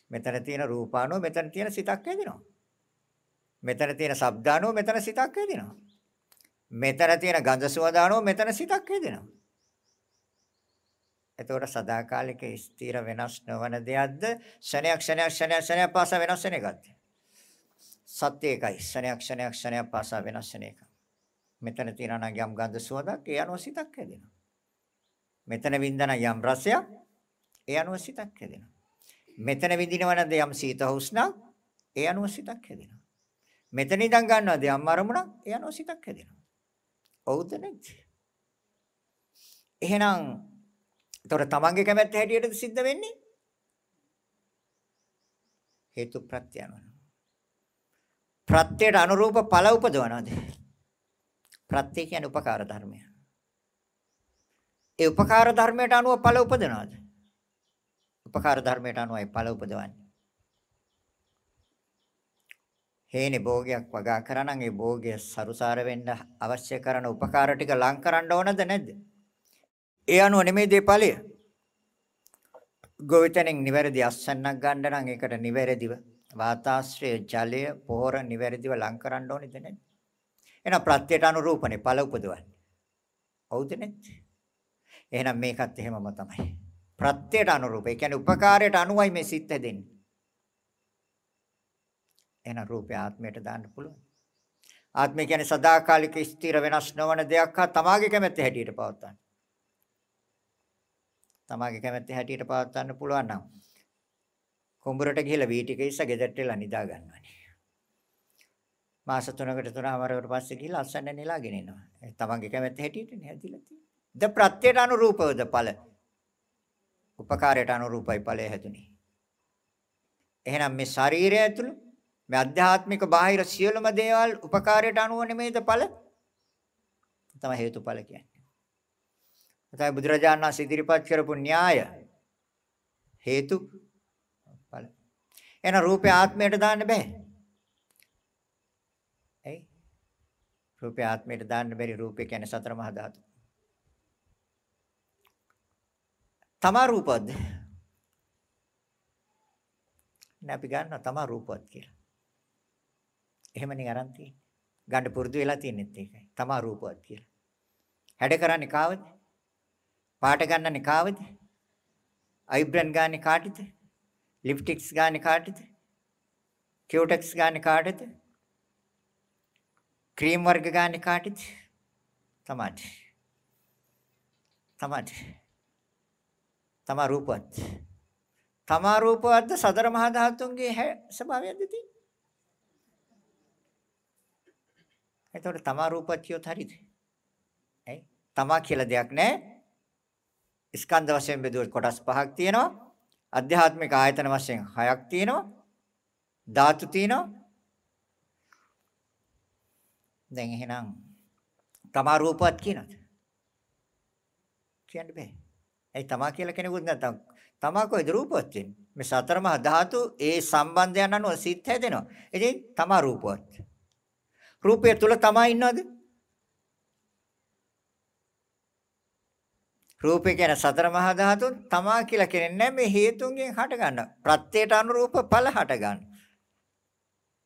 මෙතන තියෙන රූපානෝ මෙතන තියෙන සිතක් හැදෙනවා. මෙතන තියෙන ශබ්දානෝ මෙතන සිතක් හැදෙනවා. මෙතන තියෙන ගන්ධ සුවදානෝ මෙතන සිතක් හැදෙනවා. එතකොට සදාකාලික ස්ථිර වෙනස් නොවන දෙයක්ද ක්ෂණයක් ක්ෂණයක් ක්ෂණයක් ක්ෂණයක් පාස වෙනස් වෙන එකක්ද? සත්‍ය එකයි. ක්ෂණයක් ක්ෂණයක් ක්ෂණයක් පාසා වෙනස් වෙන එක. මෙතන තියෙනවා නම් යම් ගන්ධ සුවඳක් ඒ අනුව සිතක් හැදෙනවා. මෙතන වින්දන යම් රසයක් ඒ අනුව සිතක් හැදෙනවා. මෙතන විඳිනවනද යම් සීත හුස්නක් ඒ අනුව සිතක් හැදෙනවා. මෙතන ඉඳන් ගන්නවද යම් අරමුණක් ඒ අනුව සිතක් හැදෙනවා. ඔව්ද නැද්ද? එහෙනම් ඒතොර තමන්ගේ කැමැත්ත හැටියටද සිද්ධ වෙන්නේ? හේතු ප්‍රත්‍යයන්වල. ප්‍රත්‍යයට අනුරූප ඵල උපදවනවාද? ප්‍රත්‍ය කියන්නේ උපකාර ධර්මය. ඒ උපකාර ධර්මයට අනුව ඵල උපදවනවාද? උපකාර ධර්මයට අනුවයි ඵල උපදවන්නේ. හේනේ භෝගයක් වගා කරනනම් ඒ භෝගය සරුසාර වෙන්න අවශ්‍ය කරන උපකාර ටික ලං කරන්න ඕනද නැද්ද? ඒ අනුව නෙමෙයි දේ ඵලය. ගොවිතැනින් නිවැරදි අස්සන්නක් ගන්න නම් ඒකට නිවැරදිව වාතාශ්‍රය ජලය පොහොර නිවැරදිව ලං කරන්න ඕනේද නැද්ද? එහෙනම් ප්‍රත්‍යයට අනුරූපනේ ඵල උපදවන්නේ. හවුද නැද්ද? එහෙනම් මේකත් එහෙමම තමයි. ප්‍රත්‍යයට අනුරූප. ඒ කියන්නේ උපකාරයට අනුවයි මේ සිත් හැදෙන්නේ. එහෙනම් රූපය ආත්මයට දාන්න පුළුවන්. ආත්මය කියන්නේ සදාකාලික ස්ථිර වෙනස් නොවන දෙයක් හා තමාගේ කැමැත්ත හැටියට පවත්වන්න. තමාගේ කැමැත්ත හැටියට පවත්වන්න පුළුවන් නම් කුඹරට ගිහලා වී ටික ඉස්ස ගෙදරට එලා නිදා ගන්නවනේ. මාස 3කට 3මාරකට පස්සේ ගිහලා අස්සන්න නෙලාගෙන එනවා. ඒ තමන්ගේ කැමැත්ත හැටියටනේ හැදිලා තියෙන්නේ. ද ප්‍රත්‍යයට අනුරූපවද ඵල. උපකාරයට අනුරූපයි ඵලය හැදුනේ. එහෙනම් මේ ශරීරය ඇතුළු මේ අධ්‍යාත්මික බාහිර සියලුම දේවල් උපකාරයට අනුව නෙමෙයිද ඵල? තමයි හේතුඵල කියන්නේ. තමයි බුදුරජාණන් වහන්සේ ඉදිරිපත් කරපු න්‍යාය හේතු එහෙනම් රූපේ ආත්මයට දාන්න බෑ. ඇයි? රූපේ ආත්මයට දාන්න බැරි රූපේ කියන්නේ සතර මහා ධාතු. තමා රූපවත්ද? නෑ අපි ගන්නවා තමා රූපවත් කියලා. එහෙමනේ අරන් තියෙන්නේ. ගන්න පුරුදු වෙලා තියෙනෙත් ඒකයි. තමා රූපවත් කියලා. හැඩ කරන්නේ කාවද? පාට ගන්නන්නේ කාවද? අයිබ්‍රන් ගන්නේ කාටද? ලිප්ටික්ස් ගන්නේ කාටද? කියෝටෙක්ස් ගන්නේ කාටද? ක්‍රීම් වර්ග ගන්නේ කාටද? තමාට. තමාට. තමා රූපවත්. තමා රූපවත්ද සතර මහා ධාතුන්ගේ ස්වභාවයක්ද තියෙන්නේ? එතකොට තමා රූපවත් කියොත් හරියද? ඇයි? තමා කියලා දෙයක් නැහැ. ස්කන්ධ වශයෙන් බෙදුවොත් කොටස් පහක් තියෙනවා. අධ්‍යාත්මික ආයතන වශයෙන් හයක් තියෙනවා. ධාතු තියෙනවා. දැන් එහෙනම් තමා රූපවත් කියනද? කියන්න බෑ. ඒ තමා කියලා කෙනෙකුත් නැත්තම් තමා කොයිද රූපවත් වෙන්නේ? මේ සතර මහා ධාතු ඒ සම්බන්ධයන් අනුව සිත් හැදෙනවා. ඉතින් තමා රූපවත්. රූපය තුල තමා ඉන්නවද? රූපේ කියන සතර මහා ධාතුන් තමා කියලා කියන්නේ නැහැ මේ හේතුන්ගෙන් හට ගන්න. ප්‍රත්‍යයට අනුරූප ඵල හට ගන්න.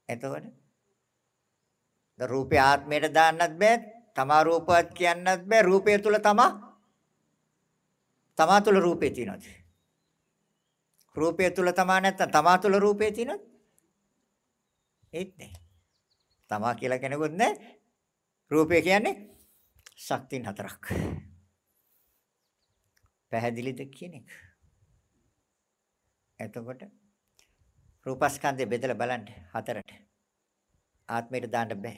එතකොට ද රූපේ ආත්මයට දාන්නත් බෑ. තමා රූපවත් කියන්නත් බෑ. රූපය තුල තමා තමා තුල රූපේ තියෙනවද? රූපය තුල තමා නැත්තම් තමා තුල රූපේ තියෙනවද? ඒත් නෑ. තමා කියලා කෙනෙකුත් නෑ. රූපය කියන්නේ ශක්තින් හතරක්. පැහැදිලිද කියන එක. එතකොට රූපස්කන්ධය බෙදලා බලන්න හතරට. ආත්මයට දාන්න බෑ.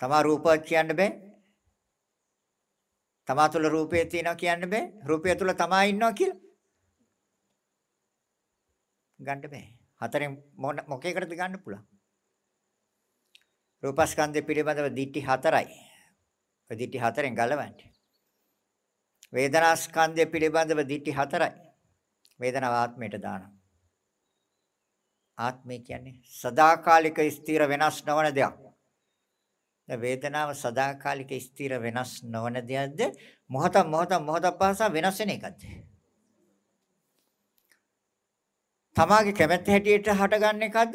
තමා රූපවත් කියන්න බෑ. තමා තුළ රූපය තියෙනවා කියන්න බෑ. රූපය තුළ තමා ඉන්නවා කියලා. ගන්න බෑ. හතරෙන් මොකේකටද ගන්න පුළුවන්? රූපස්කන්ධය පිළිබඳව දිට්ටි හතරයි. ඔය දිට්ටි හතරෙන් ගලවන්නේ. වේදනා ස්කන්ධය පිළිබඳව දිටි හතරයි. වේදනාව ආත්මයට දානවා. ආත්මය කියන්නේ සදාකාලික ස්ථිර වෙනස් නොවන දෙයක්. වේදනාව සදාකාලික ස්ථිර වෙනස් නොවන දෙයක්ද මොහොත මොහොත මොහොත පාසා වෙනස් වෙන එකක්ද? තමාගේ කැමැත්ත හැටියට හටගන්න එකක්ද?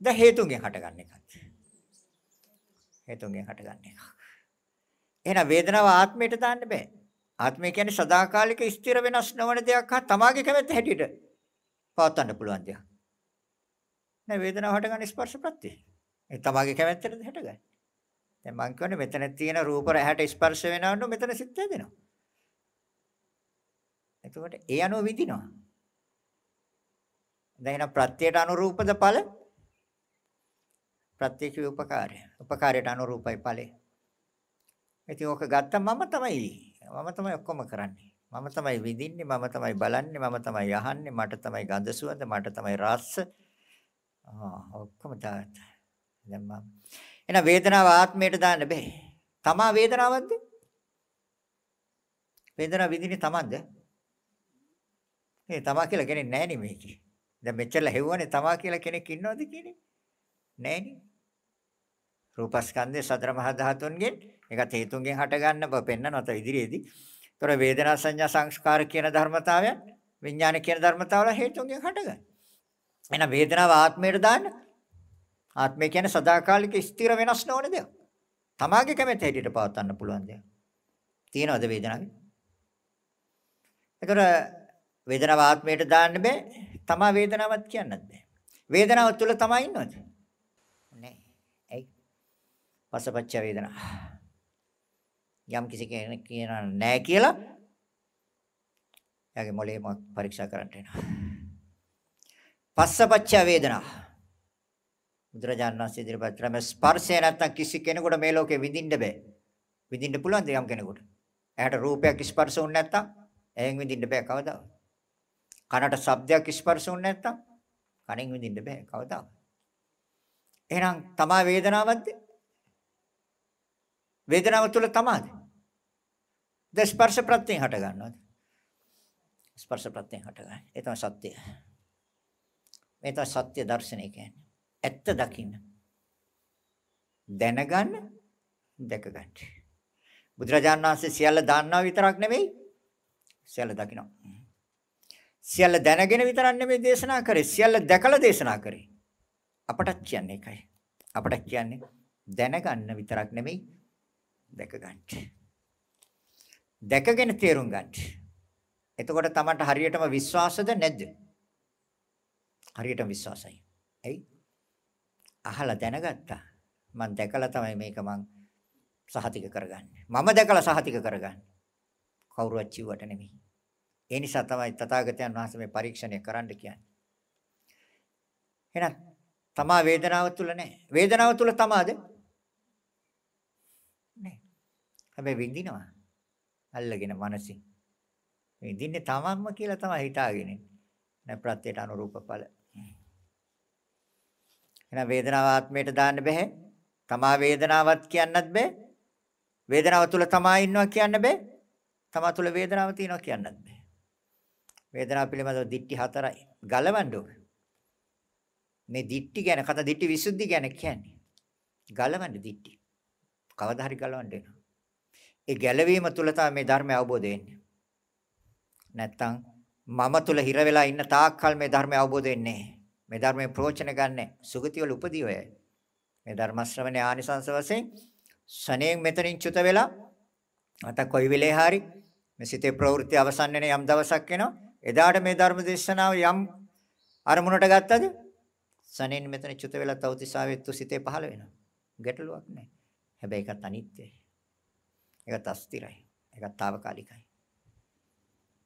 ද හේතුන්ගෙන් හටගන්න එකක්ද? හේතුන්ගෙන් හටගන්න එකක්. එහෙනම් වේදනාව ආත්මයට දාන්න බෑ. ආත්මය කියන්නේ සදාකාලික ස්ථිර වෙනස් නොවන දෙයක් හා තමාගේ කැමැත්ත හැටියට පවත්වන්න පුළුවන් දෙයක්. නෑ වේදනාව හටගන්න ස්පර්ශ ප්‍රත්‍යය. ඒ තමාගේ කැමැත්තටද හටගන්නේ. දැන් මං කියන්නේ මෙතන තියෙන රූප රැහැට ස්පර්ශ වෙනවනො මෙතන සිත් හැදෙනවා. එතකොට ඒ අනුව විඳිනවා. දැන් එන ප්‍රත්‍යයට අනුරූපද ඵල? ප්‍රත්‍යක්ෂ උපකාරය. උපකාරයට අනුරූපයි ඵලය. ඉතින් ඕක ගත්තා මම තමයි. මම තමයි ඔක්කොම කරන්නේ. මම තමයි විඳින්නේ, මම තමයි බලන්නේ, මම තමයි අහන්නේ, මට තමයි ගඳ සුවඳ, මට තමයි රස. ආ ඔක්කොම දාත. දැන් මම එන වේදනාව ආත්මයට දාන්න බෑ. තමා වේදනාවක්ද? වේදනාව විඳින්නේ තමන්ද? ඒ තමා කියලා කෙනෙක් නැහැ නේ මේකේ. දැන් මෙච්චර හෙව්වනේ තමා කියලා කෙනෙක් ඉන්නවද කියන්නේ? නැහැ නේ. රූපස්කන්ධය සතර මහා ධාතුන්ගෙන් ඒකත් හේතුන්ගෙන් හටගන්න බව පෙන්වනත ඉදිරියේදී. ඒතර වේදනා සංඥා සංස්කාර කියන ධර්මතාවයන් විඥාන කියන ධර්මතාවල හේතුන්ගෙන් හටගන්න. එහෙනම් වේදනාව ආත්මයට දාන්න. ආත්මය කියන්නේ සදාකාලික ස්ථිර වෙනස් නොවන දෙයක්. තමාගේ කැමැත්ත හැටියට පවත්වන්න පුළුවන් දෙයක්. තියෙනවද වේදනාවේ? ඒතර වේදනාව ආත්මයට දාන්න බෑ. තමා වේදනාවක් කියන්නත් බෑ. වේදනාව තුළ තමයි ඉන්නවද? පසපච්ච වේදනා. යම් කිසි කෙනෙක් කියනවා නෑ කියලා එයාගේ මොලේ පරීක්ෂා කරන්න වෙනවා. පස්සපච්ච වේදනා. බුදුරජාණන් වහන්සේ ඉදිරිපත් කරන ස්පර්ශය නැත්තම් කිසි කෙනෙකුට මේ ලෝකේ විඳින්න බෑ. විඳින්න පුළුවන් දෙයක් කෙනෙකුට. ඇහැට රූපයක් ස්පර්ශ වුනේ නැත්තම් එහෙන් විඳින්න බෑ කවදාවත්. කනට ශබ්දයක් ස්පර්ශ වුනේ නැත්තම් කනෙන් විඳින්න බෑ කවදාවත්. එහෙනම් තමා වේදනාවක්ද? වේදනාව තුළ තමාද? ද ස්පර්ශ ප්‍රත්‍යයෙන් හට ගන්නවද? ස්පර්ශ ප්‍රත්‍යයෙන් හට ගන්න. ඒ තමයි සත්‍යය. මේ තමයි සත්‍ය දර්ශනය කියන්නේ. ඇත්ත දකින්න. දැනගන්න, දැක ගන්න. බුදුරජාණන් වහන්සේ සියල්ල දන්නා විතරක් නෙවෙයි සියල්ල දකිනවා. සියල්ල දැනගෙන විතරක් නෙවෙයි දේශනා කරේ සියල්ල දැකලා දේශනා කරේ. අපටත් කියන්නේ ඒකයි. අපට කියන්නේ දැනගන්න විතරක් නෙවෙයි දැක ගන්න. දැකගෙන තේරුම් ගන්න. එතකොට තමන්ට හරියටම විශ්වාසද නැද්ද? හරියටම විශ්වාසයි. ඇයි? අහලා දැනගත්තා. මම දැකලා තමයි මේක මං සහතික කරගන්නේ. මම දැකලා සහතික කරගන්නේ. කවුරුවත් කිව්වට නෙමෙයි. ඒ නිසා තමයි තථාගතයන් වහන්සේ මේ පරීක්ෂණය කරන්න කියන්නේ. එහෙනම් තමා වේදනාව තුල නැහැ. වේදනාව තුල තමාද? නැහැ. හැබැයි විඳිනවා. අල්ලගෙන මනසින්. විඳින්නේ තමන්ම කියලා තමයි හිතාගෙන ඉන්නේ. නැ ප්‍රත්‍යයට අනුරූප ඵල. එහෙනම් වේදනාව ආත්මයට දාන්න බෑ. තමා වේදනාවක් කියන්නත් බෑ. වේදනාව තුල තමා ඉන්නවා කියන්න බෑ. තමා තුල වේදනාව තියෙනවා කියන්නත් බෑ. වේදනාව පිළිබඳව දිට්ටි හතරයි. ගලවන්න ඕන. මේ දිට්ටි ගැන කතා දිට්ටි විසුද්ධි ගැන කියන්නේ. ගලවන්න දිට්ටි. කවදා හරි ගලවන්න වෙනවා. ඒ ගැලවීම තුල තමයි මේ ධර්මය අවබෝධ වෙන්නේ. නැත්තම් මම තුල හිර වෙලා ඉන්න තාක්කල් මේ ධර්මය අවබෝධ වෙන්නේ නැහැ. මේ ධර්මයේ ප්‍රෝචන ගන්න සුගතිය වල උපදී ඔයයි. මේ ධර්ම ශ්‍රවණේ ආනිසංස වශයෙන් ශණයෙන් මෙතනින් චුත වෙලා අත කොයි වෙලේ හරි මේ සිතේ ප්‍රවෘත්ති අවසන් වෙන යම් දවසක් එනවා. එදාට මේ ධර්ම දේශනාව යම් අරමුණට ගත්තද ශණයෙන් මෙතන චුත වෙලා තවතිසාවෙත් තුසිතේ පහළ වෙනවා. ගැටලුවක් නැහැ. හැබැයි ඒකත් අනිත්‍යයි. ඒකත් අස්තිරයි. ඒකත් తాවකාලිකයි.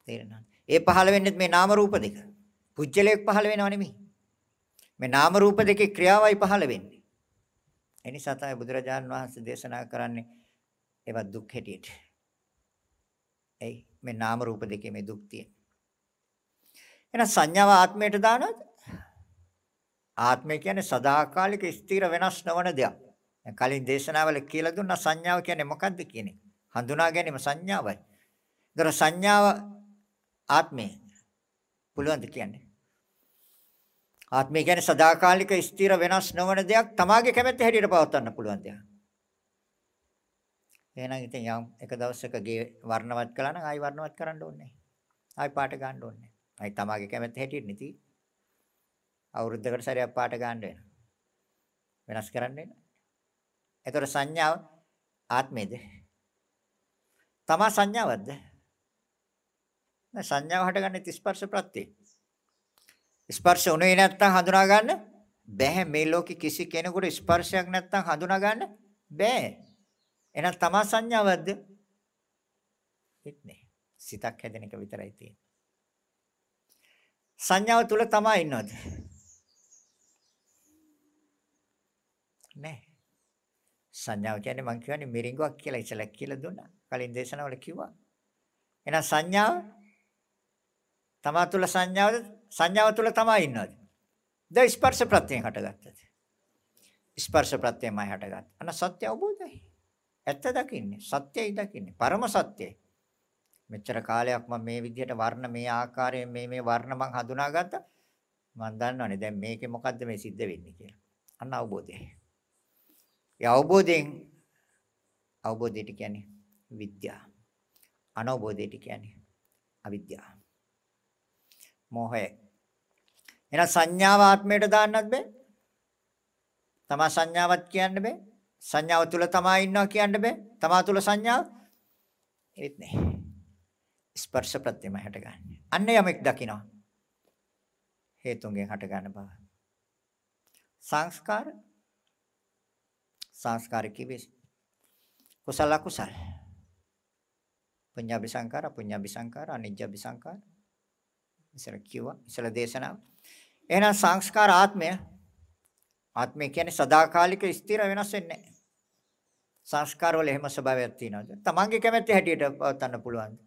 තේරෙනවද? ඒ පහළ වෙන්නේ මේ නාම රූප දෙක. පුජ්‍යලයක් පහළ වෙනව නෙමෙයි. මේ නාම රූප දෙකේ ක්‍රියාවයි පහළ වෙන්නේ. ඒ නිසා තමයි බුදුරජාණන් වහන්සේ දේශනා කරන්නේ ඒවත් දුක් හැටියට. එයි මේ නාම රූප දෙකේ මේ දුක් තියෙන. එහෙනම් සංඥාව ආත්මයට දානවද? ආත්මය කියන්නේ සදාකාලික ස්ථිර වෙනස් නොවන දෙයක්. කලින් දේශනාවල කියලා දුන්නා සංඥාව කියන්නේ මොකක්ද කියන එක. හඳුනා ගැනීම සංඥාවයි. ඒතර සංඥාව ආත්මය පුළුවන්ද කියන්නේ? ආත්මය කියන්නේ සදාකාලික ස්ථිර වෙනස් නොවන දෙයක් තමාගේ කැමැත්ත හැටියට පවත්වන්න පුළුවන් දෙයක්. එහෙනම් ඉතින් යම් එක දවසක ගේ වර්ණවත් කළා නම් ආයි වර්ණවත් කරන්න ඕනේ ආයි පාට ගන්න ඕනේ ආයි තමාගේ කැමැත්ත හැටියට නෙති අවුරුද්දකට සැරයක් පාට ගන්න වෙනවා වෙනස් කරන්න වෙනවා එතකොට සංඥාව ආත්මේද? තමා සංඥාවක්ද? නෑ සංඥාව හටගන්නේ ස්පර්ශ ප්‍රත්‍යේ ස්පර්ශ උනේ නැත්තම් හඳුනා ගන්න බෑ මේ ලෝකේ කිසි කෙනෙකුට ස්පර්ශයක් නැත්තම් හඳුනා ගන්න බෑ එහෙනම් තමා සංඥාවක්ද? එන්නේ සිතක් හැදෙන එක විතරයි තියෙන්නේ. සංඥාව තුල තමා ඉන්නවද? නෑ සංඥාව කියන්නේ මම කියන්නේ මිරිඟුවක් කියලා ඉතලා කියලා දුන්නා කලින් දේශනාවල කිව්වා එහෙනම් සංඥාව තමා තුල සංඥාවද සංඥාව තුල තමයි ඉන්නවද? ද ස්පර්ශ ප්‍රත්‍යයෙන් හටගත්තද? ස්පර්ශ ප්‍රත්‍යයමයි හටගත්තේ. අන්න සත්‍ය අවබෝධයි. ඇත්ත දකින්නේ. සත්‍යයි දකින්නේ. පරම සත්‍යයි. මෙච්චර කාලයක් මම මේ විදිහට වර්ණ මේ ආකාරයෙන් මේ මේ වර්ණ මං හඳුනාගත්තා. මං දන්නවනේ දැන් මේකේ මොකද්ද මේ සිද්ධ වෙන්නේ කියලා. අන්න අවබෝධය. ඒ අවබෝධයෙන් අවබෝධයට කියන්නේ විද්‍යාව. අනවබෝධයට කියන්නේ අවිද්‍යාව. මෝහය. එහෙනම් සංඥාව ආත්මයට දාන්නත් බෑ. තමා සංඥාවක් කියන්න බෑ. සංඥාව තුල තමා ඉන්නවා කියන්න බෑ. තමා තුල සංඥාව ඒත් නෑ. ස්පර්ශ ප්‍රත්‍යම හැටගන්නේ. අන්න යමෙක් දකිනවා. හේතුන්ගෙන් හටගන්න බව. සංස්කාර සංස්කාර කිවි කුසල කුසල පුඤ්ඤාභි සංකාර පුඤ්ඤාභි සංකාර අනිජ්ජාභි සංකාර ඉස්සර කිව්වා ඉස්සර දේශනාව. එහෙනම් සංස්කාර ආත්මය ආත්මය කියන්නේ සදාකාලික ස්ථිර වෙනස් වෙන්නේ නැහැ. සංස්කාර වල එහෙම ස්වභාවයක් තියෙනවද? තමන්ගේ කැමැත්ත හැටියට පවත්වන්න පුළුවන්ද?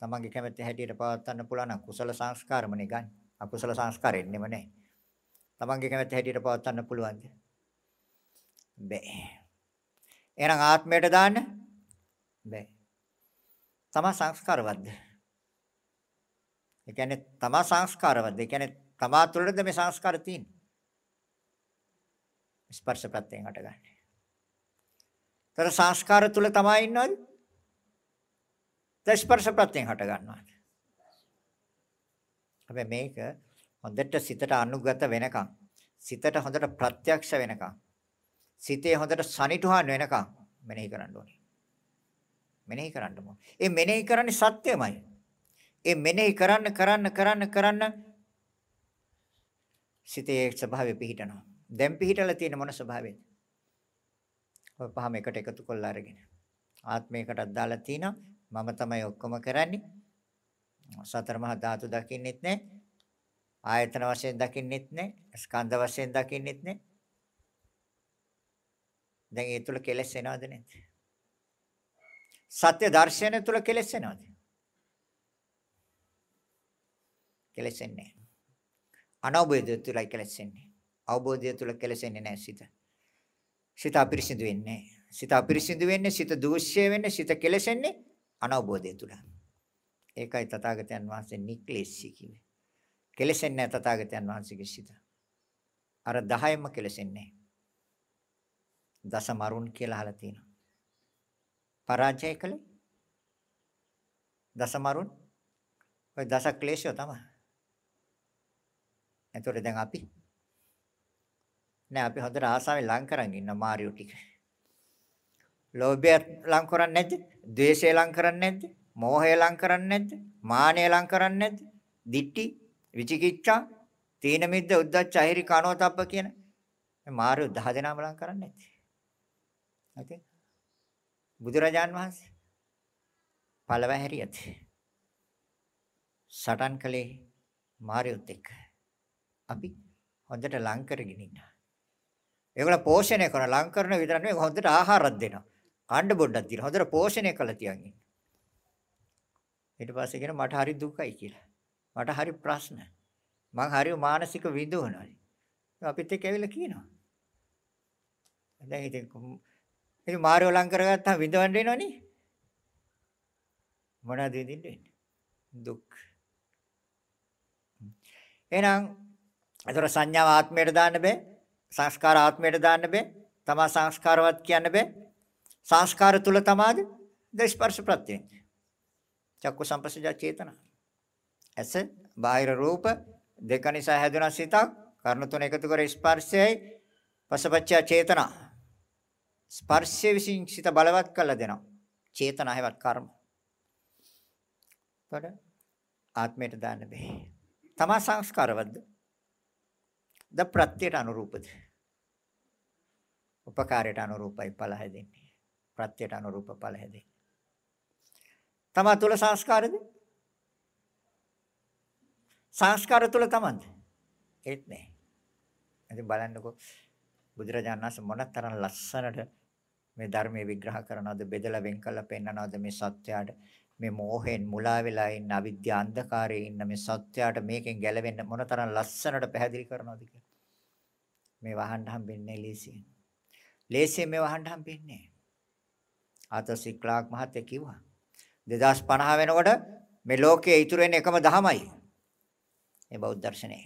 තමන්ගේ කැමැත්ත හැටියට පවත්වන්න පුළුවන් නම් කුසල සංස්කාරමනේ ගන්න. අකුසල සංස්කාර එන්නෙම නැහැ. තමන්ගේ කැමැත්ත හැටියට පවත්වන්න පුළුවන්ද? බෑ. එහෙනම් ආත්මයට දාන්න බෑ. තම සංස්කාරවත්ද? ඒ කියන්නේ තමා සංස්කාරවද? ඒ කියන්නේ තමා තුළද මේ සංස්කාර තියෙන්නේ? ස්පර්ශ ප්‍රත්‍යයෙන් හටගන්නේ. තර සංස්කාර තුල තමයි ඉන්නවද? ස්පර්ශ ප්‍රත්‍යයෙන් හට ගන්නවා. හැබැයි මේක හොඳට සිතට අනුගත වෙනකන් සිතට හොඳට ප්‍රත්‍යක්ෂ වෙනකන් සිතේ හොඳට සනිටුහන් වෙනකන් මෙනෙහි කරන්න ඕනේ. මෙනෙහි කරන්න ඕනේ. ඒ මෙනෙහි කරන්නේ සත්‍යමයි. ඒ මෙනෙහි කරන්න කරන්න කරන්න කරන්න සිතේ ස්වභාවය පිහිටනවා. දැන් පිහිටලා තියෙන මොන ස්වභාවයද? ඔය පහම එකට එකතු කරලා අරගෙන. ආත්මයකටත් දාලා තිනවා මම තමයි ඔක්කොම කරන්නේ. සතර මහා ධාතු දකින්නෙත් නැහැ. ආයතන වශයෙන් දකින්නෙත් නැහැ. ස්කන්ධ වශයෙන් දකින්නෙත් නැහැ. දැන් ඒ තුල කෙලස් එනවද නැද්ද? සත්‍ය දර්ශනය තුල කෙලස් එනවද? කෙලෙසෙන්නේ අනවබෝධය තුලයි කෙලෙසෙන්නේ. අවබෝධය තුල කෙලෙසෙන්නේ නැහැ සිත. සිත අපිරිසිදු වෙන්නේ සිත අපිරිසිදු වෙන්නේ සිත දූෂ්‍ය වෙන්නේ සිත කෙලෙසෙන්නේ අනවබෝධය තුල. ඒකයි තථාගතයන් වහන්සේ නික්ලේශී කිව්වේ. කෙලෙසෙන්නේ නැහැ තථාගතයන් වහන්සේගේ සිත. අර 10ෙම කෙලෙසෙන්නේ දසමරුන් කියලා අහලා තියෙනවා. පරාජය කළේ දසමරුන් ඔය දස ක්ලේශය තමයි. එතකොට දැන් අපි නෑ අපි හොඳට ආසාවෙන් ලං කරන් ඉන්න මාරියෝ ටික. ලෝභය ලං කරන්නේ නැද්ද? ද්වේෂය ලං කරන්නේ නැද්ද? මෝහය ලං කරන්නේ නැද්ද? මානය ලං කරන්නේ නැද්ද? දිට්ටි, විචිකිච්ඡා, තීන මිද්ද, උද්ධච්ච, අහිරි, කනෝතප්ප කියන මේ මාරියෝ 10 දෙනාම ලං කරන්නේ නැද්ද? නැති. බුදුරජාන් වහන්සේ පළව හැරියද? සටන් කළේ මාරියොත් එක්ක. අපි හොඳට ලං කරගෙන ඉන්න. ඒගොල්ලෝ පෝෂණය කරන ලං කරන විතර නෙවෙයි හොඳට ආහාරයක් දෙනවා. කණ්ඩ බොඩක් දීලා හොඳට පෝෂණය කළා තියන් ඉන්න. ඊට පස්සේ කියන මට හරි දුකයි කියලා. මට හරි ප්‍රශ්න. මං හරි මානසික විඳවනවා. අපිත් එක්ක ඇවිල්ලා කියනවා. දැන් ඉතින් ඉතින් මාරියෝ ලං කරගත්තාම විඳවන්න වෙනවනේ. මොනවද විඳින්නේ? දුක්. එහෙනම් ඒතර සංඥාව ආත්මයට දාන්න බෑ. සංස්කාර ආත්මයට දාන්න බෑ. තමා සංස්කාරවත් කියන්න බෑ. සංස්කාර තුල තමාද ස්පර්ශ ප්‍රත්‍යයෙන්. චක්කු සම්පස්සජා චේතන. ඇස බාහිර රූප දෙක නිසා හැදුන සිතක් කර්ණ තුන එකතු කර ස්පර්ශයයි පසපච්චය චේතනා. ස්පර්ශය විසින් සිත බලවත් කරලා දෙනවා. චේතනා හැවත් කර්ම. එතකොට ආත්මයට දාන්න බෑ. තමා සංස්කාරවත්ද? ද ප්‍රත්‍යයට අනුරූපද? උපකාරයට අනුරූපයි ඵල හැදෙන්නේ. ප්‍රත්‍යයට අනුරූප ඵල හැදෙන්නේ. තමා තුල සංස්කාරද? සංස්කාර තුල තමන්ද? ඒත් නෑ. ඉතින් බලන්නකෝ බුදුරජාණන් වහන්සේ මොනතරම් ලස්සනට මේ ධර්මයේ විග්‍රහ කරනවද බෙදලා වෙන් කළා පෙන්නනවද මේ සත්‍යයට මේ මෝහෙන් මුලා වෙලා ඉන්න අවිද්‍යා අන්ධකාරයේ ඉන්න මේ සත්‍යයට මේකෙන් ගැලවෙන්න මොනතරම් ලස්සනට පැහැදිලි කරනවද කියලා. මේ වහන්න හම්බෙන්නේ ලේසියෙන්. ලේසියෙන් මේ වහන්න හම්බෙන්නේ. ආතසි ක්ලාක් මහත්තයා කිව්වා 2050 වෙනකොට මේ ලෝකයේ ඉතුරු වෙන එකම දහමයි. මේ බෞද්ධ දර්ශනය.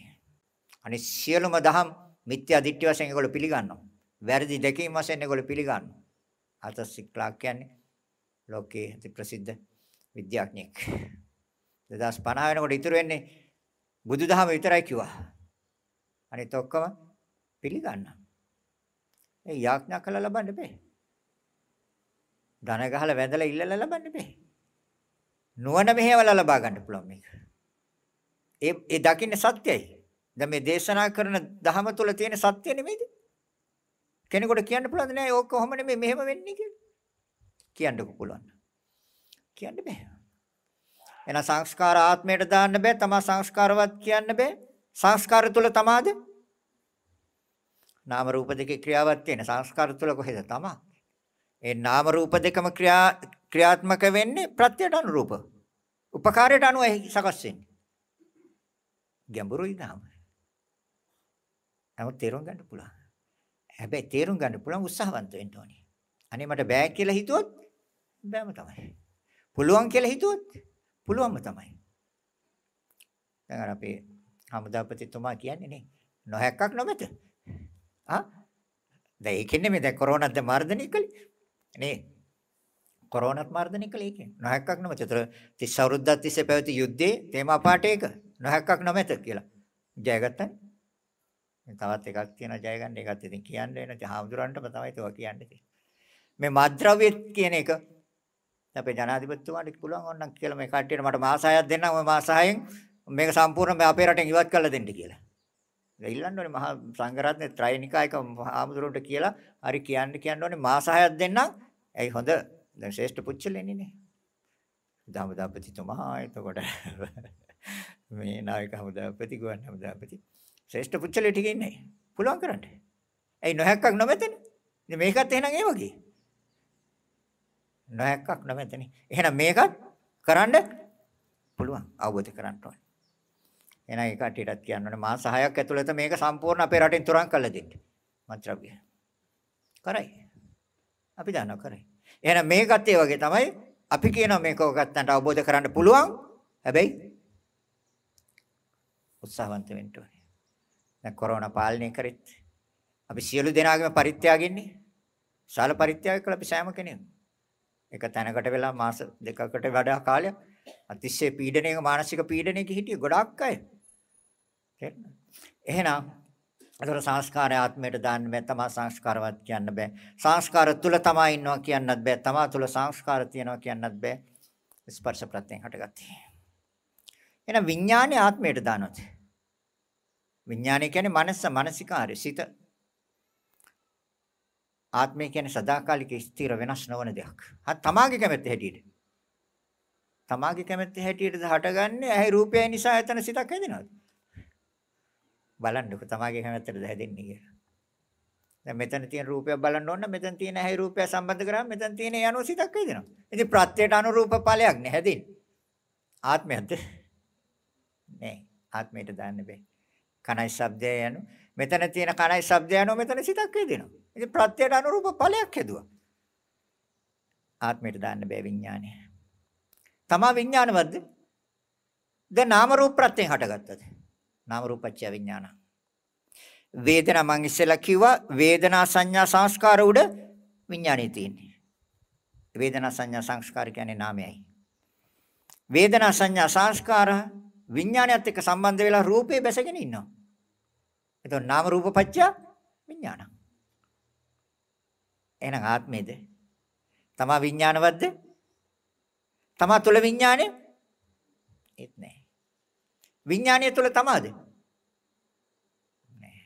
අනිත් සියලුම දහම් මිත්‍යා දිට්ඨි වශයෙන් ඒගොල්ලෝ පිළිගන්නවා. වැරදි දැකීම වශයෙන් ඒගොල්ලෝ පිළිගන්නවා. ආතසි ක්ලාක් කියන්නේ ලෝකයේ අති ප්‍රසිද්ධ විද්‍යාඥයෙක් 2050 වෙනකොට ඉතුරු වෙන්නේ බුදුදහම විතරයි කිව්වා. අනිත ඔක්කොම පිළිගන්න. ඒ යාඥා කළා ලබන්න බෑ. ධන ගහලා වැඳලා ඉල්ලලා ලබන්න බෑ. නුවණ මෙහෙवला ලබා ගන්න පුළුවන් මේක. ඒ ඒ දකින්න සත්‍යයි. දැන් මේ දේශනා කරන ධහම තුල තියෙන සත්‍ය නෙමෙයිද? කෙනෙකුට කියන්න පුළුවන්ද නෑ ඕක කොහොම නෙමෙයි මෙහෙම වෙන්නේ කියලා? කියන්නකෝ පුළුවන්. කියන්න බෑ. එහෙනම් සංස්කාර ආත්මයට දාන්න බෑ. තමා සංස්කාරවත් කියන්න බෑ. සංස්කාර තුල තමාද? නාම රූප දෙකේ ක්‍රියාවක් තියෙන සංස්කාර තුල කොහෙද තමා? ඒ නාම රූප දෙකම ක්‍රියා ක්‍රියාත්මක වෙන්නේ ප්‍රත්‍යයට අනුරූප. උපකාරයට අනුව සකස් වෙන්නේ. ගැඹුරුයි නාම. නමුත් තේරුම් ගන්න පුළුවන්. හැබැයි තේරුම් ගන්න පුළුවන් උත්සාහවන්ත වෙන්න ඕනේ. අනේ මට බෑ කියලා හිතුවොත් බෑම තමයි. පුළුවන් කියලා හිතුවොත් පුළුවන්ම තමයි. දැන් අපේ හමුදාපතිතුමා කියන්නේ නේ නොහැක්කක් නොමැත. ආ දැන් ඒකෙන්නේ මේ දැන් කොරෝනාත් මර්ධනය කළේ. නේ කොරෝනාත් මර්ධනය කළේ ඒකෙන්. නොහැක්කක් නොමැත. ඒතර 30 අවුරුද්දක් තිස්සේ පැවති යුද්ධයේ තේමා පාඨ ඒක. නොහැක්කක් නොමැත කියලා. ජයගත්තා. තවත් එකක් තියෙනවා ජය ගන්න. ඒකත් ඉතින් කියන්න වෙන. ඉතින් හාමුදුරන්ටම තමයි ඒක කියන්නේ. මේ මද්ද්‍රව්‍ය කියන එක අපේ ජනාධිපතිතුමාට පුළුවන් ඕනනම් කියලා මේ කට්ටියට මට මාස 6ක් දෙන්නම්. ඔය මාස 6න් මේක සම්පූර්ණ මේ අපේ රටෙන් ඉවත් කරලා දෙන්න කියලා. ඒක ඉල්ලන්න ඕනේ මහා සංඝරත්නයේ ත්‍රිනිකායක හාමුදුරුවන්ට කියලා හරි කියන්න කියන්න ඕනේ මාස 6ක් දෙන්නම්. ඇයි හොඳ දැන් ශ්‍රේෂ්ඨ පුච්චලෙන්නේ නේ. දහමදාපතිතුමා එතකොට මේ නායක හමුදාපති ගුවන් හමුදාපති ශ්‍රේෂ්ඨ පුච්චලෙ ටික ඉන්නේ. පුළුවන් කරන්න. ඇයි නොහැක්කක් නොමැතනේ. ඉතින් මේකත් එහෙනම් ඒ වගේ. නොහැක්කක් නොමැතනේ. එහෙනම් මේකත් කරන්න පුළුවන්. අවබෝධ කරගන්න ඕනේ. එහෙනම් ඒ කට්ටියටත් කියන්න ඕනේ මාස 6ක් ඇතුළත මේක සම්පූර්ණ අපේ රටින් තුරන් කරලා දෙන්න. මත්ද්‍රව්‍ය. කරයි. අපි දන්නවා කරයි. එහෙනම් මේකත් ඒ වගේ තමයි අපි කියනවා මේක ඔයගත්තන්ට අවබෝධ කරගන්න පුළුවන්. හැබැයි උත්සාහවන්ත වෙන්න ඕනේ. දැන් කොරෝනා පාලනය කරෙත් අපි සියලු දෙනාගේම පරිත්‍යාගින්නේ. ශාල පරිත්‍යාග කළ අපි සෑම කෙනෙක්. එක තැනකට වෙලා මාස දෙකකට වඩා කාලයක් අතිශය පීඩනයක මානසික පීඩනයක හිටිය ගොඩාක් අය. එහෙනම් ඒතර සංස්කාරය ආත්මයට දාන්න බෑ තමා සංස්කාරවත් කියන්න බෑ. සංස්කාර තුල තමා ඉන්නවා කියන්නත් බෑ. තමා තුල සංස්කාර තියෙනවා කියන්නත් බෑ. ස්පර්ශ ප්‍රත්‍යයෙන් හටගත්තේ. එහෙනම් විඥානේ ආත්මයට දානොත්. විඥානය කියන්නේ මනස මානසිකාරය සිත. ආත්මය කියන්නේ සදාකාලික ස්ථිර වෙනස් නොවන දෙයක්. හා තමාගේ කැමැත්ත හැටියට. තමාගේ කැමැත්ත හැටියටද හටගන්නේ ඇහි රූපය නිසා එතන සිතක් හැදෙනවද? බලන්නකො තමාගේ කැමැත්තටද හැදෙන්නේ කියලා. දැන් මෙතන තියෙන රූපයක් බලන්න ඕන නම් මෙතන තියෙන ඇහි රූපය සම්බන්ධ කරාම මෙතන තියෙන ඒ අනුව සිතක් හැදෙනවා. ඉතින් ප්‍රත්‍යයට අනුරූප ඵලයක් නේ හැදෙන්නේ. ආත්මයක්ද? නෑ ආත්මයට දාන්න බෑ. කණයි ශබ්දය යනු මෙතන තියෙන කණයි ශබ්දය යනු මෙතන සිතක් හේදෙනවා. ඉතින් ප්‍රත්‍යයට අනුරූප ඵලයක් හදුවා. ආත්මයට දාන්න බෑ විඥානය. තමා විඥානවත්ද? දැන් නාම රූප ප්‍රත්‍යයෙන් හටගත්තද? නාම රූපච්චය විඥාන. වේදනා මං ඉස්සෙල්ලා කිව්වා වේදනා සංඥා සංස්කාර උඩ විඥානය තියෙන්නේ. වේදනා සංඥා සංස්කාර කියන්නේ නාමයයි. වේදනා සංඥා සංස්කාර විඥානයත් එක්ක සම්බන්ධ වෙලා රූපේ බැසගෙන ඉන්නවා. එතකොට නාම රූප පත්‍ය විඥාන. එහෙනම් ආත්මේද? තමා විඥානවත්ද? තමා තුල විඥානය? ඒත් නෑ. විඥානය තුල තමාද? නෑ.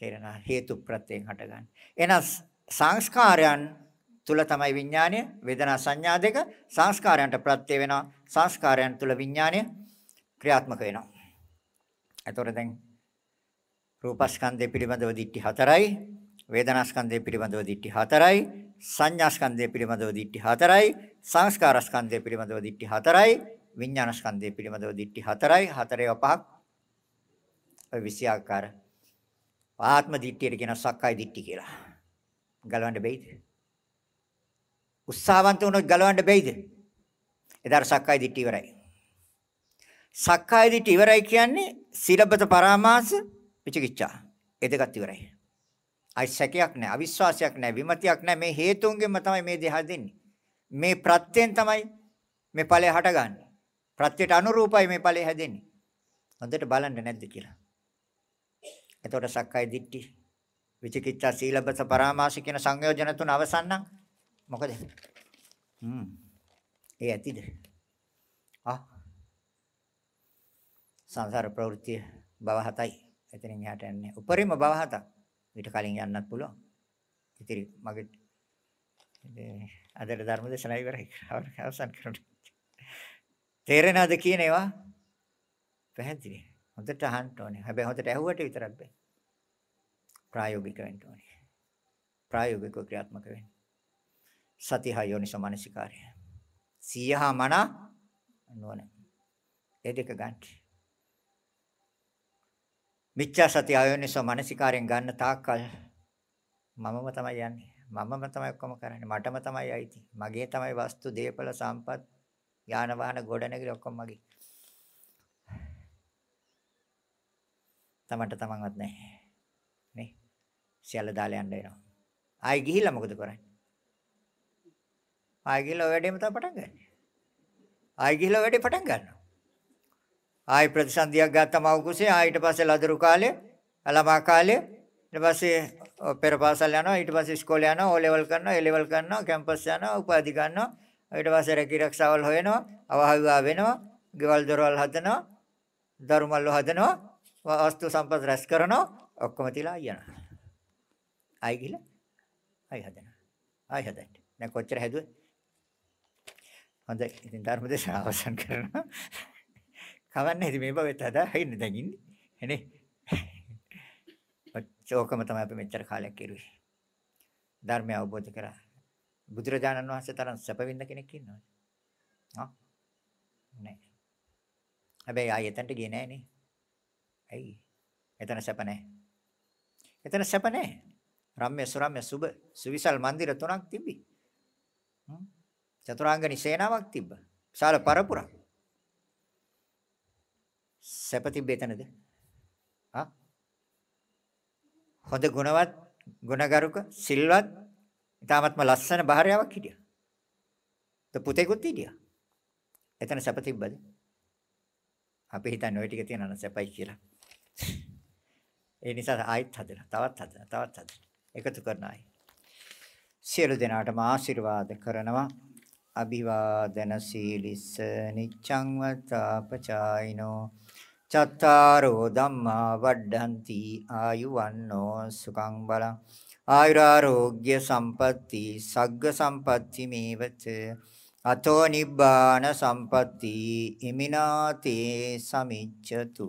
තේරෙනා හේතු ප්‍රත්‍යයෙන් හටගන්නේ. එහෙනම් සංස්කාරයන් තුල තමයි විඥානය වේදනා සංඥා දෙක සංස්කාරයන්ට ප්‍රත්‍ය වෙනවා. සංස්කාරයන් තුල විඥානය ක්‍රියාත්මක වෙනවා. එතකොට දැන් රූපස්කන්ධය පිළිබඳව දිට්ඨි හතරයි වේදනාස්කන්ධය පිළිබඳව දිට්ඨි හතරයි සංඥාස්කන්ධය පිළිබඳව දිට්ඨි හතරයි සංස්කාරස්කන්ධය පිළිබඳව දිට්ඨි හතරයි විඥානස්කන්ධය පිළිබඳව දිට්ඨි හතරයි. හතරේ පහක්. ඔය 20 ආකාර. ආත්ම දිට්ඨියට කියන සක්කාය දිට්ඨි කියලා. ගලවන්න බැයිද? උත්සාහවන්ත වුණොත් ගලවන්න බැයිද? එදාට සක්කාය දිට්ඨි ඉවරයි. සක්කාය දිට්ඨි ඉවරයි කියන්නේ සීලබ්බත පරාමාස විචිකිච්ඡා. ඒ දෙකත් ඉවරයි. අයි සැකයක් නැහැ, අවිශ්වාසයක් නැහැ, විමතියක් නැහැ. මේ හේතුන්ගෙන්ම තමයි මේ දෙහ දෙන්නේ. මේ ප්‍රත්‍යයෙන් තමයි මේ ඵලය හටගන්නේ. ප්‍රත්‍යයට අනුරූපයි මේ ඵලය හැදෙන්නේ. හොඳට බලන්න නැද්ද කියලා. එතකොට සක්කාය දිට්ඨි විචිකිච්ඡා සීලබ්බත පරාමාස කියන සංයෝජන තුන අවසන් නම් මොකද? හ්ම්. ඒ ඇතිද? ආ. සංසාර ප්‍රවෘත්ති භව හතයි. එතනින් එහාට යන්නේ. උපරිම භව හතක්. ඊට කලින් යන්නත් පුළුවන්. ඉතින් මගේ අදට ධර්ම දේශනාව ඉවරයි. අවසන් කරනවා. තේරෙනවද කියන ඒවා? පැහැදිලි. හොඳට අහන්න ඕනේ. හැබැයි හොඳට ඇහුවට විතරක් බෑ. ප්‍රායෝගික වෙන්න ඕනේ. ප්‍රායෝගිකව ක්‍රියාත්මක වෙන්න. සතිහ යෝනිසෝ මනසිකාරය. සියහා මන නුවණ. ඒ දෙක ගන්න. මිච්ඡා සති අයෝනිසෝ මනසිකාරයෙන් ගන්න තාක්කල් මමම තමයි යන්නේ. මමම තමයි ඔක්කොම කරන්නේ. මටම තමයි අයිති. මගේ තමයි වස්තු, දේපල, සම්පත්, යාන වාහන, ගොඩනැගිලි ඔක්කොම මගේ. තමන්ට තමන්වත් නැහැ. නේ? සියල්ල දාලා යන්න වෙනවා. ආයි ගිහිල්ලා මොකද කරන්නේ? ආයි ගිහිල්ලා වැඩේම තමයි පටන් ගන්න. ආයි ගිහිල්ලා වැඩේ පටන් ගන්නවා. ආයි ප්‍රතිසන්දියක් ගත්තම අවුකුසේ ආ ඊට පස්සේ ලදරු කාලය, ළමා කාලය, ඊට පස්සේ පෙර පාසල් යනවා, ඊට පස්සේ ඉස්කෝලේ යනවා, ඕ ලෙවල් කරනවා, ඒ ලෙවල් කරනවා, කැම්පස් යනවා, උපාධි ගන්නවා. ඊට පස්සේ රැකී රක්ෂාවල් හොයනවා, අවහවිවා වෙනවා, ගෙවල් දොරවල් හදනවා, දරුමල්ල හදනවා, වස්තු සම්පත් රැස් කරනවා, ඔක්කොම තියලා යනවා. ආයි ගිහලා ආයි හදනවා. ආයි හදන්න. දැන් කොච්චර හැදුවේ? හොඳයි. ඉතින් ධර්ම දේශනාව අවසන් කරනවා. කවන්නේ ඉතින් මේ බවෙත් හදා ඉන්නේ දැන් ඉන්නේ. එනේ. ඔච්චෝකම තමයි අපි මෙච්චර කාලයක් කෙරුවේ. ධර්මය අවබෝධ කරා. බුදුරජාණන් වහන්සේ තරම් සැපවින්ද කෙනෙක් ඉන්නවද? ආ? නෑ. හැබැයි ආයෙ එතනට ගියේ නෑනේ. ඇයි? එතන සැප නෑ. එතන සැප නෑ. රම්‍ය සුරම්‍ය සුබ සුවිසල් මන්දිර තුනක් තිබි. චතුරාංග නිසේනාවක් තිබ්බ. විශාල පරපුරක්. සැප තිබ්බේ එතනද? ආ? හොඳ ගුණවත්, ගුණගරුක, සිල්වත්, ඊටාත්ම ලස්සන භාර්යාවක් හිටියා. ත පුතේකුත් හිටියා. එතන සැප තිබ්බද? අපි හිතන්නේ ওই ටික තියනවා සැපයි කියලා. ඒ නිසා ආයෙත් හදලා, තවත් හදලා, තවත් හදලා. එකතු කරන අය. සියලු දෙනාටම ආශිර්වාද කරනවා. අභිවාදන සීලිස්ස නිච්ඡං වතාපචායිනෝ චත්තාරෝ ධම්මා වඩ්ඩಂತಿ ආයුවන්නෝ සුඛං බලං. ආයුරාෝග්‍ය සම්පatti සග්ග සම්පatti මේවච. අතෝ නිබ්බාන සම්පatti ඉමිනාතේ සමිච්ඡතු.